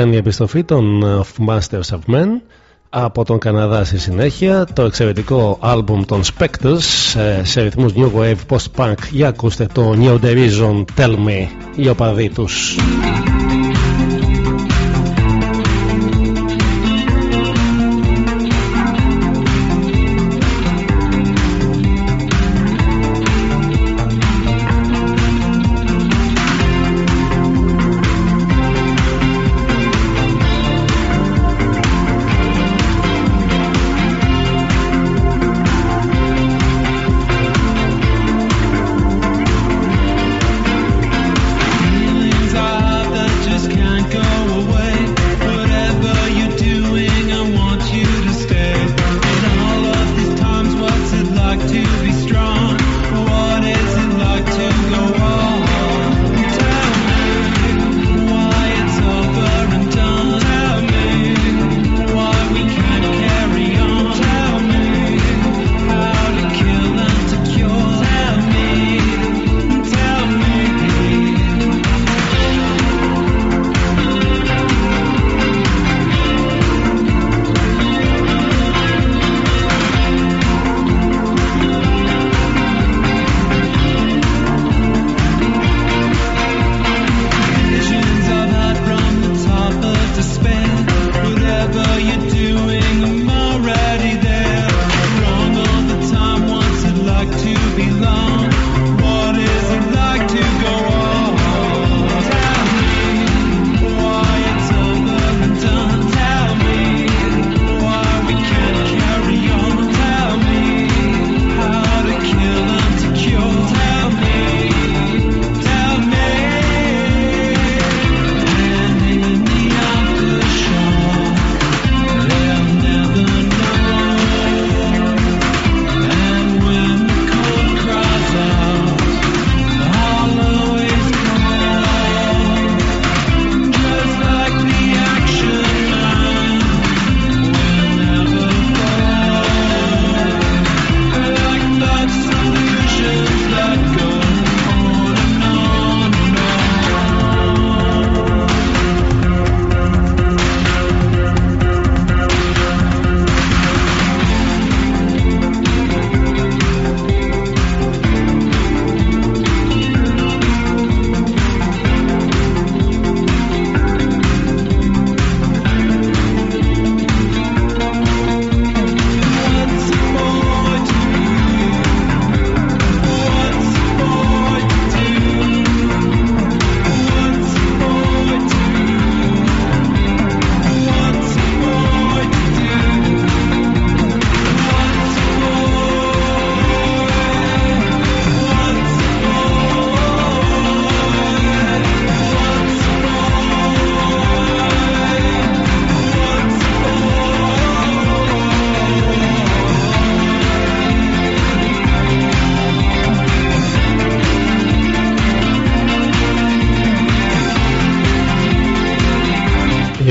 ήταν η επιστροφή των ε, Of Masters of Men από τον Καναδά στη συνέχεια. Το εξαιρετικό άλμπουμ των Spectres ε, σε ρυθμούς New Wave Post-Punk. Για ακούστε το New Derision Tell Me οι οπαδοί τους.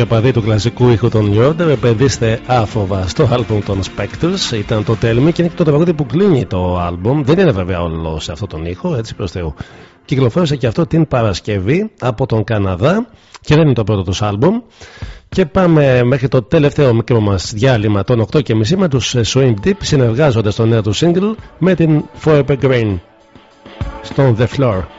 Οι οπαδοί του κλασικού ήχου των New Order επενδύστε άφοβα στο άλμπουμ των Spectres. Ήταν το Tell Me και είναι και το τραγούδι που κλείνει το άλμπουμ. Δεν είναι βέβαια όλο σε αυτόν τον ήχο, έτσι προς Θεού. Κυκλοφόρησε και αυτό την Παρασκευή από τον Καναδά και δεν είναι το πρώτο τους άλμπουμ. Και πάμε μέχρι το τελευταίο μικρό μας διάλειμμα των 8.30 με τους Swing Deep συνεργάζονται στο νέο του single με την Forever Green στον The Floor.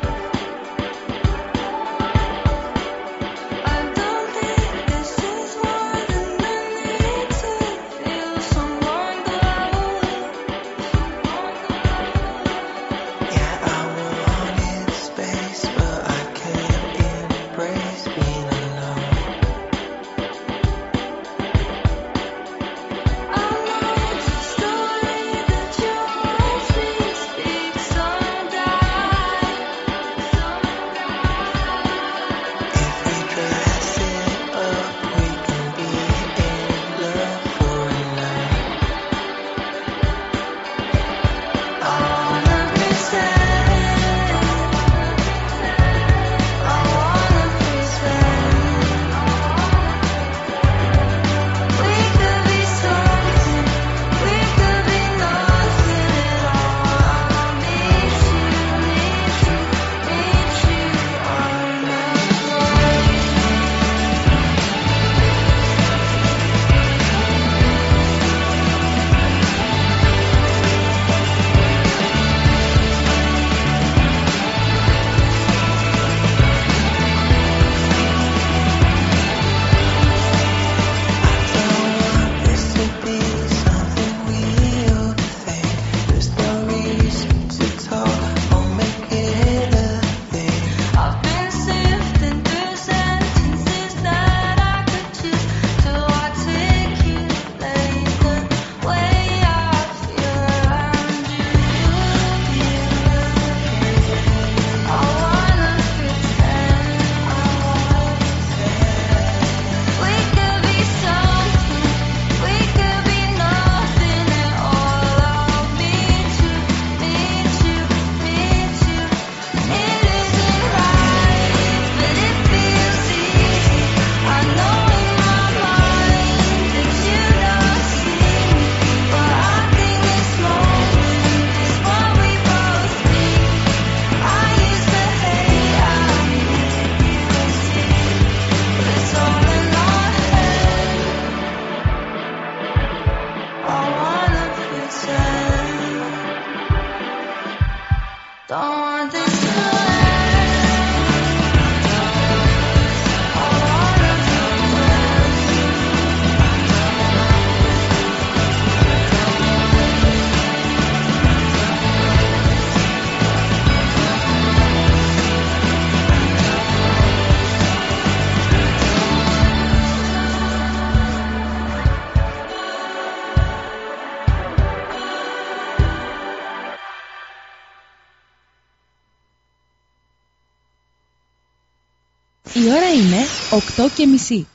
8 και μισή.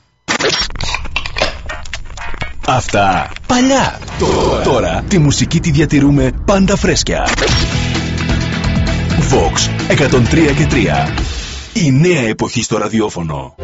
Αυτά παλιά. Τώρα, τώρα τη μουσική τη διατηρούμε πάντα φρέσκια. Vox 103 και 3. Η νέα εποχή στο ραδιόφωνο.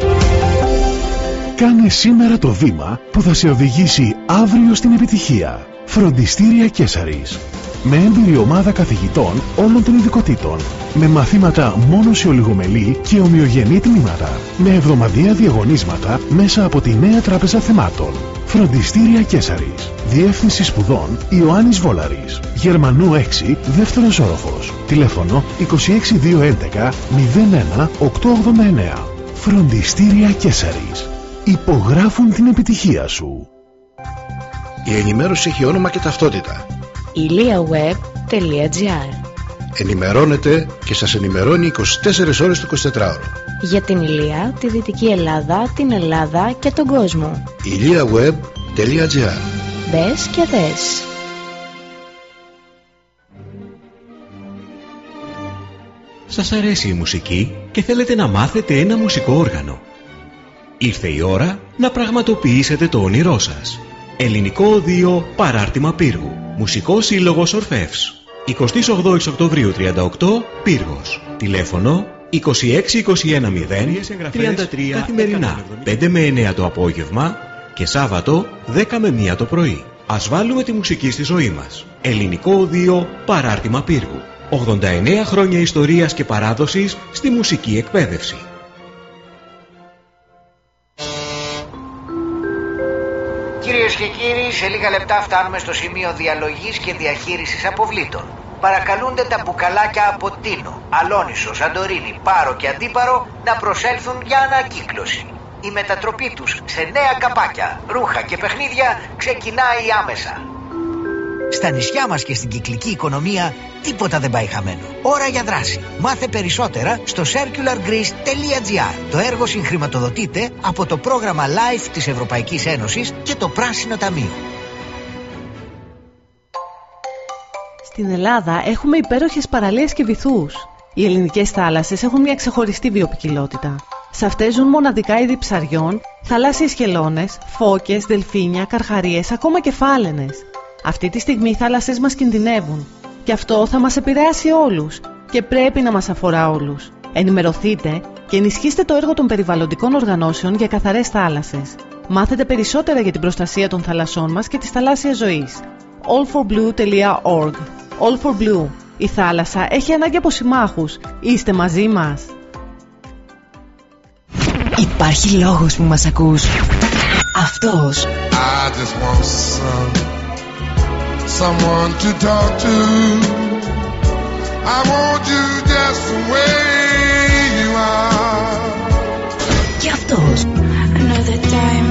Κάνε σήμερα το βήμα που θα σε οδηγήσει αύριο στην επιτυχία. Φροντιστήρια Κέσαρης. Με έμπειρη ομάδα καθηγητών όλων των ειδικοτήτων. Με μαθήματα μόνο σε ολιγομελή και ομοιογενή τμήματα. Με εβδομαδιαία διαγωνίσματα μέσα από τη νέα τράπεζα θεμάτων. Φροντιστήρια Κέσαρης. Διεύθυνση σπουδών Ιωάννης Βόλαρης. Γερμανού 6, δεύτερος όροφος. Τηλέφωνο 26211 01 889. Φροντιστήρια Κέσαρης. Υπογράφουν την επιτυχία σου. Η ενημέρωση έχει όνομα και ταυτότητα. iliaweb.gr Ενημερώνετε και σας ενημερώνει 24 ώρες το 24ωρο. Για την Ηλία, τη Δυτική Ελλάδα, την Ελλάδα και τον κόσμο. iliaweb.gr Μπες και δες. Σας αρέσει η μουσική και θέλετε να μάθετε ένα μουσικό όργανο; Ήρθε η ώρα να πραγματοποιήσετε το όνειρό σας. Ελληνικό Οδείο Παράρτημα Πύργου. Μουσικός Σύλλογος Ορφεύς. 28 Οκτωβρίου 38 Πύργος. Τηλέφωνο 26 21 0 33 καθημερινά 5 με 9 το απόγευμα και Σάββατο 10 με 1 το πρωί. Ας βάλουμε τη μουσική στη ζωή μας. Ελληνικό Οδείο Παράρτημα Πύργου. 89 χρόνια ιστορίας και παράδοσης στη μουσική εκπαίδευση. Σε λίγα λεπτά φτάνουμε στο σημείο διαλογής και διαχείρισης αποβλήτων. Παρακαλούνται τα μπουκαλάκια από Τίνο, Αλόνισο, Σαντορίνη, Πάρο και Αντίπαρο να προσέλθουν για ανακύκλωση. Η μετατροπή τους σε νέα καπάκια, ρούχα και παιχνίδια ξεκινάει άμεσα. Στα νησιά μας και στην κυκλική οικονομία τίποτα δεν πάει χαμένο. Ώρα για δράση. Μάθε περισσότερα στο circulargreece.gr. Το έργο συγχρηματοδοτείται από το πρόγραμμα LIFE της Ευρωπαϊκής Ένωσης και το Πράσινο Ταμείο. Στην Ελλάδα έχουμε υπέροχες παραλίες και βυθούς. Οι ελληνικές θάλασσες έχουν μια ξεχωριστή βιοπικιλότητα. Σε αυτές ζουν μοναδικά είδη ψαριών, θαλάσσιες χελώνες, φώκες, δελφίνια, καρχαρίες, ακόμα και φάλαινες. Αυτή τη στιγμή οι θάλασσες μας κινδυνεύουν. Και αυτό θα μας επηρεάσει όλους και πρέπει να μας αφορά όλους. Ενημερωθείτε και ενισχύστε το έργο των περιβαλλοντικών οργανώσεων για καθαρές θάλασσες. Μάθετε περισσότερα για την προστασία των θαλασσών μας και της θαλάσσιας ζωής. allforblue.org All for Blue. Η θάλασσα έχει ανάγκη από συμμάχους. Είστε μαζί μας. Υπάρχει λόγος που μας ακούς. Αυτός. I just want some, someone to talk to. I want you just the way you are. Diablos. Another time.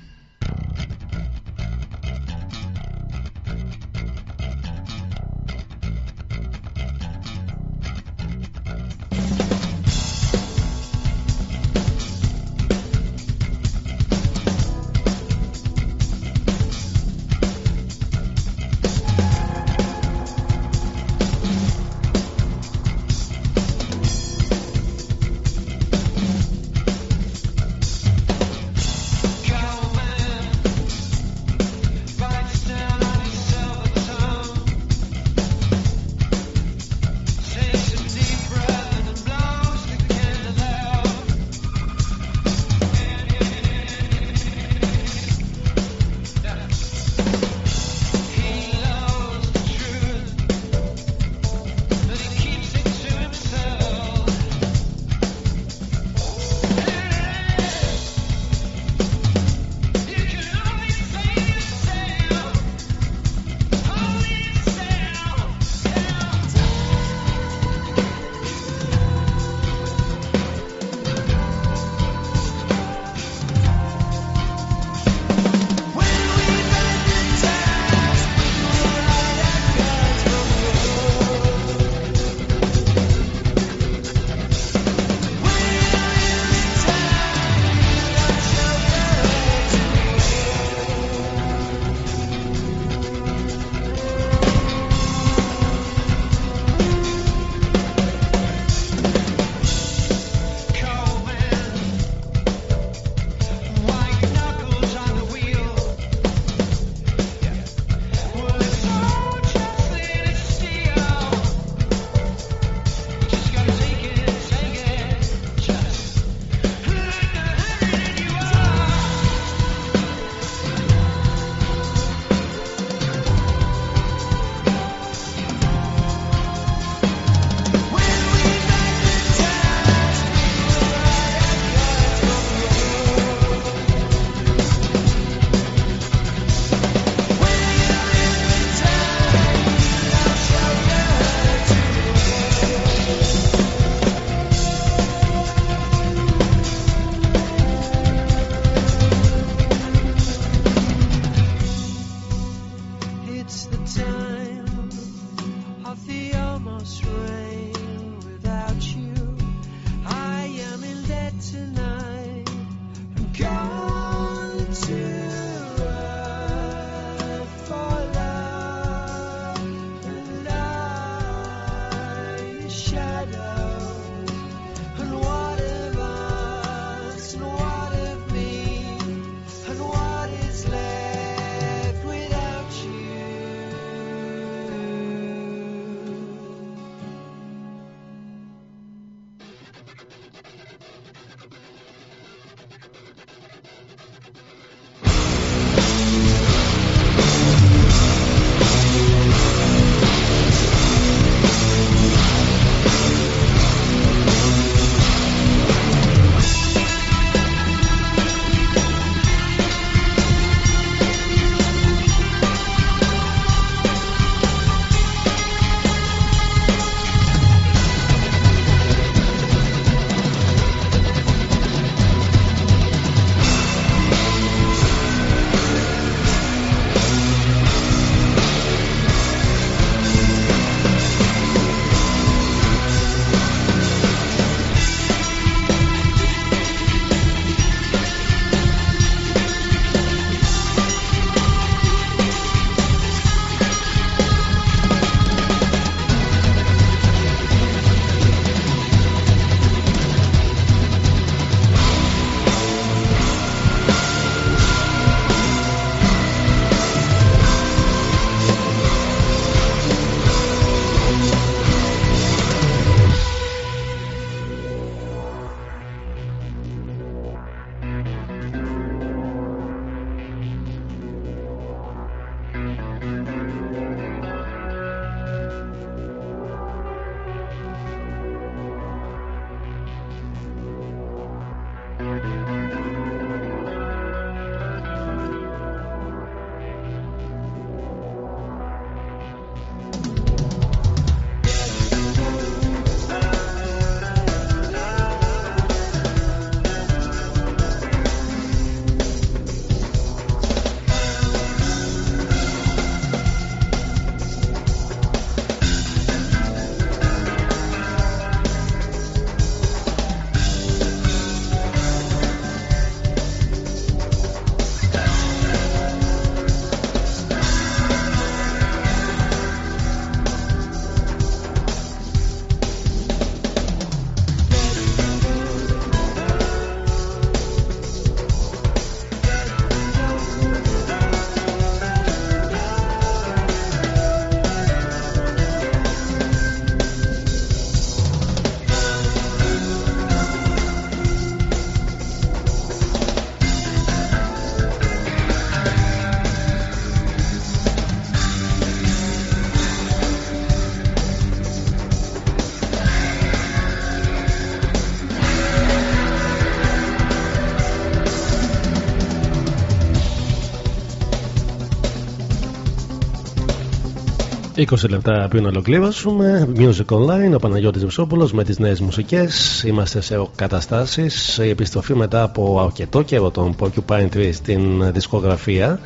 20 λεπτά πριν ολοκληρώσουμε. Music Online, ο Παναγιώτης Βουσόπουλος με τις νέες μουσικές. Είμαστε σε καταστάσεις. Η επιστροφή μετά από αρκετό καιρό τον Porcupine Tree στην δισκογραφία.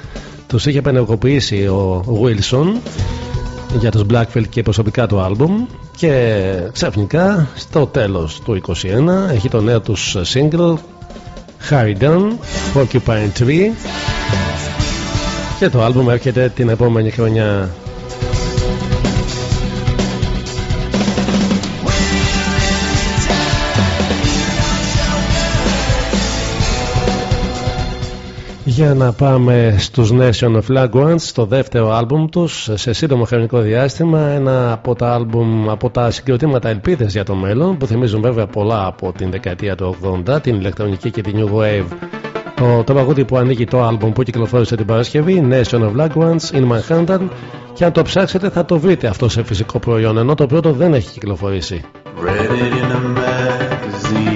Τους είχε πενεργοποιήσει ο Wilson για τους Blackfield και προσωπικά του άλμπουμ. Και ξαφνικά στο τέλος του 2021 έχει το νέο τους single Harry Dunn, Porcupine Tree. Και το άλμπουμ έρχεται την επόμενη χρονιά Για να πάμε στους Nation of Flag στο δεύτερο άλμπουμ τους σε σύντομο χρονικό διάστημα ένα από τα άλμπουμ από τα συγκροτήματα ελπίδες για το μέλλον που θυμίζουν βέβαια πολλά από την δεκαετία του 80 την ηλεκτρονική και την New Wave. Το, το παγούδι που ανοίγει το άλμπουμ που κυκλοφόρησε την Παρασκευή Nation of Black Ones in Manhattan. Και αν το ψάξετε θα το βρείτε αυτό σε φυσικό προϊόν ενώ το πρώτο δεν έχει κυκλοφορήσει. Read it in a magazine.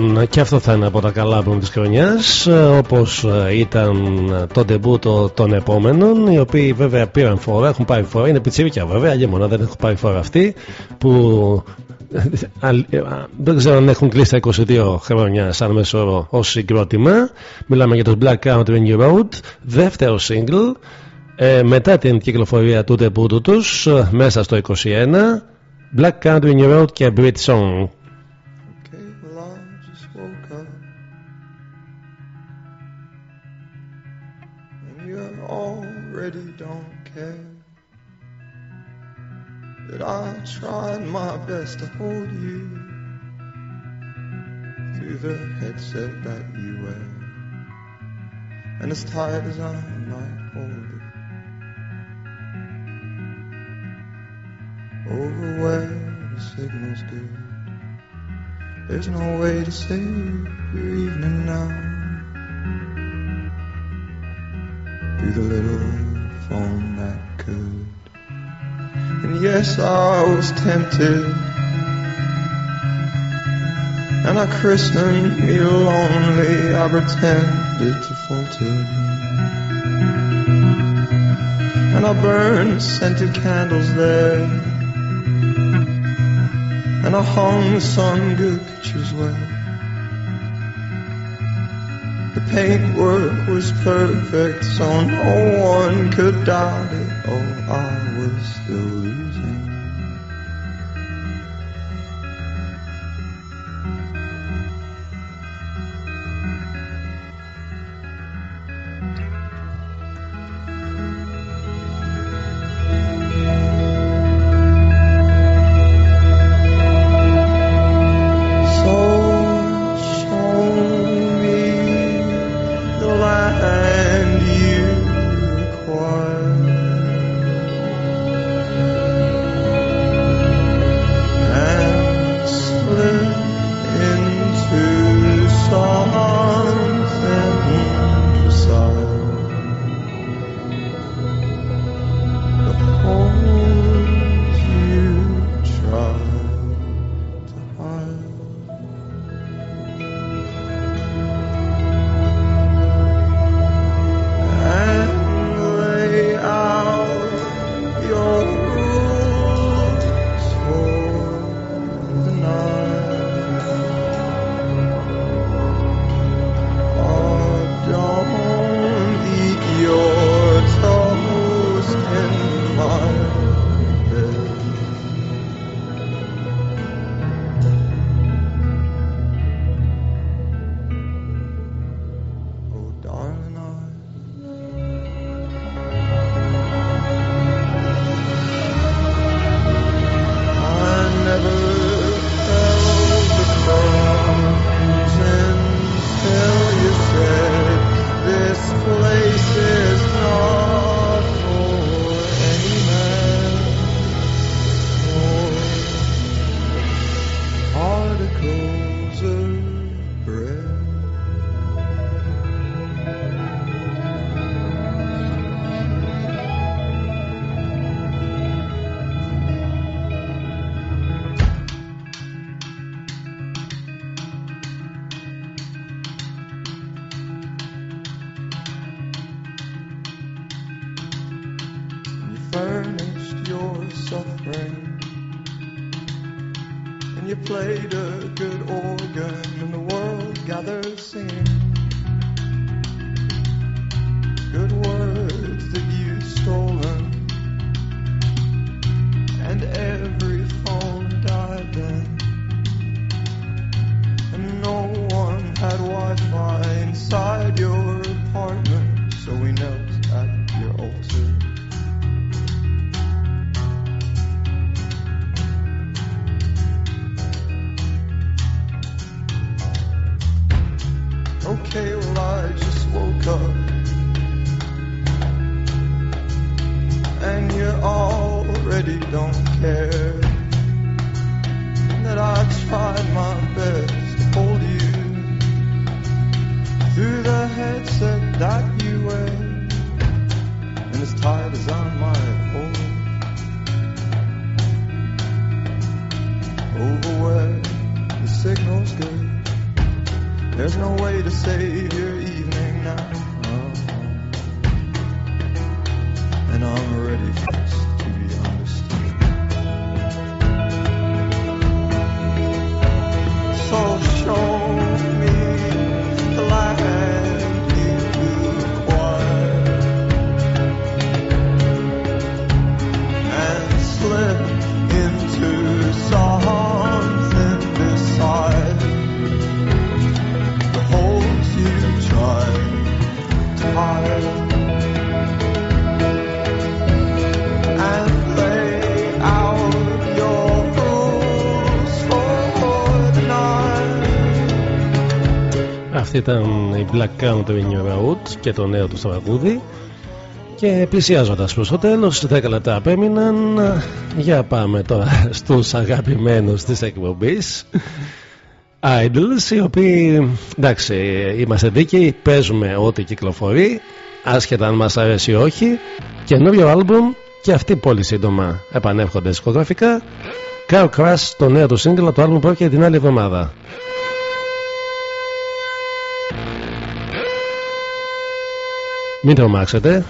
Λοιπόν, και αυτό θα είναι από τα καλά album της χρονιάς όπως ε, ήταν το ντεμπούτο των επόμενων οι οποίοι βέβαια πήραν φορά, έχουν πάρει φορά είναι πιτσίρικια βέβαια, γεμονά δεν έχουν πάρει φορά αυτοί που αλ- ε, α, δεν ξέρω αν έχουν κλείσει τα 22 χρόνια σαν μέσο όρο ως συγκρότημα. Μιλάμε για τους Black Country New Road δεύτερο single ε, μετά την κυκλοφορία του ντεμπούτου τους ε, μέσα στο 21 Black Country New Road και Brit Song tight as I might hold it. Over where the signal's good. There's no way to save your evening now. Through the little phone that could. And yes, I was tempted. And I christened me lonely, I pretended to falter and I'll burn scented candles there. And I hung some good pictures where The paintwork was perfect, so no one could doubt it. Oh, I was still. Ήταν η Black Country New Road και το νέο τους τραγούδι. Και πλησιάζοντας προς το τέλος, 10 λεπτά απέμειναν. Για πάμε τώρα στους αγαπημένους της εκπομπής. Idols, οι οποίοι εντάξει, είμαστε δίκαιοι, παίζουμε ό,τι κυκλοφορεί, άσχετα αν μας αρέσει ή όχι. Καινούριο άλμπουμ και αυτοί πολύ σύντομα επανέρχονται δισκογραφικά. Car Crash, το νέο του σύγκλα, το άλμπουμ πρόκειται την άλλη εβδομάδα. Μην τρομάξετε.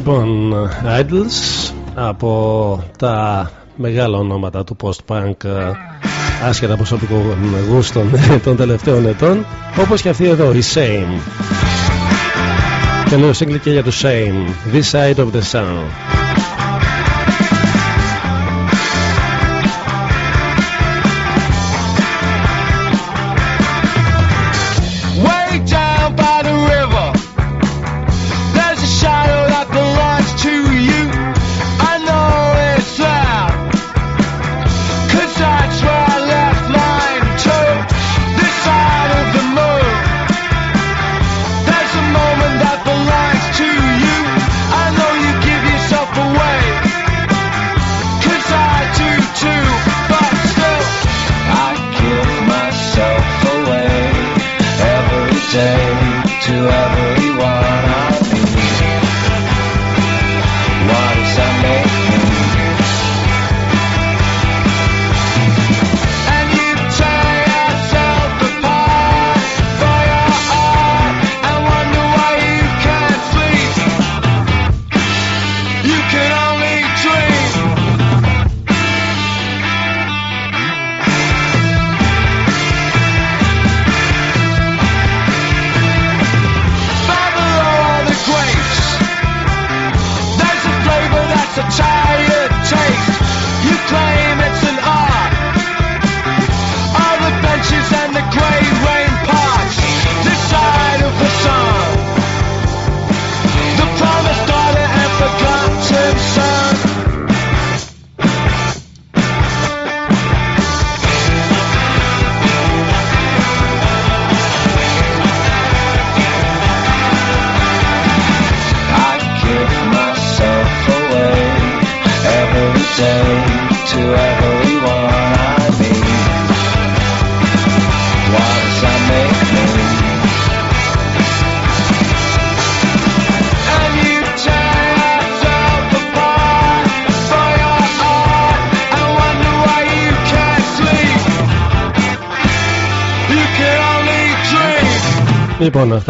Λοιπόν, Idols από τα μεγάλα ονόματα του post-punk ε, άσχετα προσωπικών γούστων [LAUGHS] των τελευταίων ετών όπως και αυτή εδώ, η Same και νέος σύγκλι και για το Same This Side of the Sun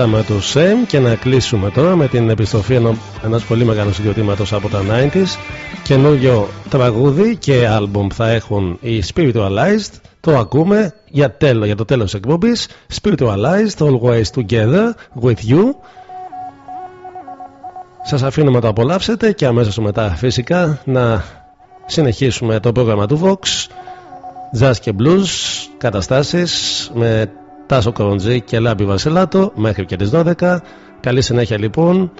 αυτά με το Σεμ και να κλείσουμε τώρα με την επιστροφή ενό ένας πολύ μεγάλου συγκροτήματο από τα 90s. Καινούριο τραγούδι και άλμπουμ θα έχουν οι Spiritualized. Το ακούμε για, τέλο, για το τέλος τη εκπομπής. Spiritualized, always together with you. Σας αφήνουμε να το απολαύσετε και αμέσως μετά φυσικά να συνεχίσουμε το πρόγραμμα του Vox Jazz και Blues καταστάσεις με Τάσο Κοροντζή και Λάμπη Βασιλάτο μέχρι και τις 12 καλή συνέχεια λοιπόν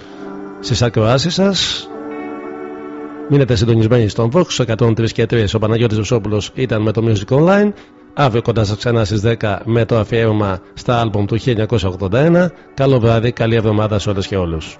στις ακροάσεις σας. Μείνετε συντονισμένοι στον Vox 103 και 3 ο Παναγιώτης Βουσόπουλος ήταν με το Music Online. Αύριο κοντά σας ξανά στις 10 με το αφιέρωμα στα άλμπομ του 1981 Καλό βράδυ, καλή εβδομάδα σε όλες και όλους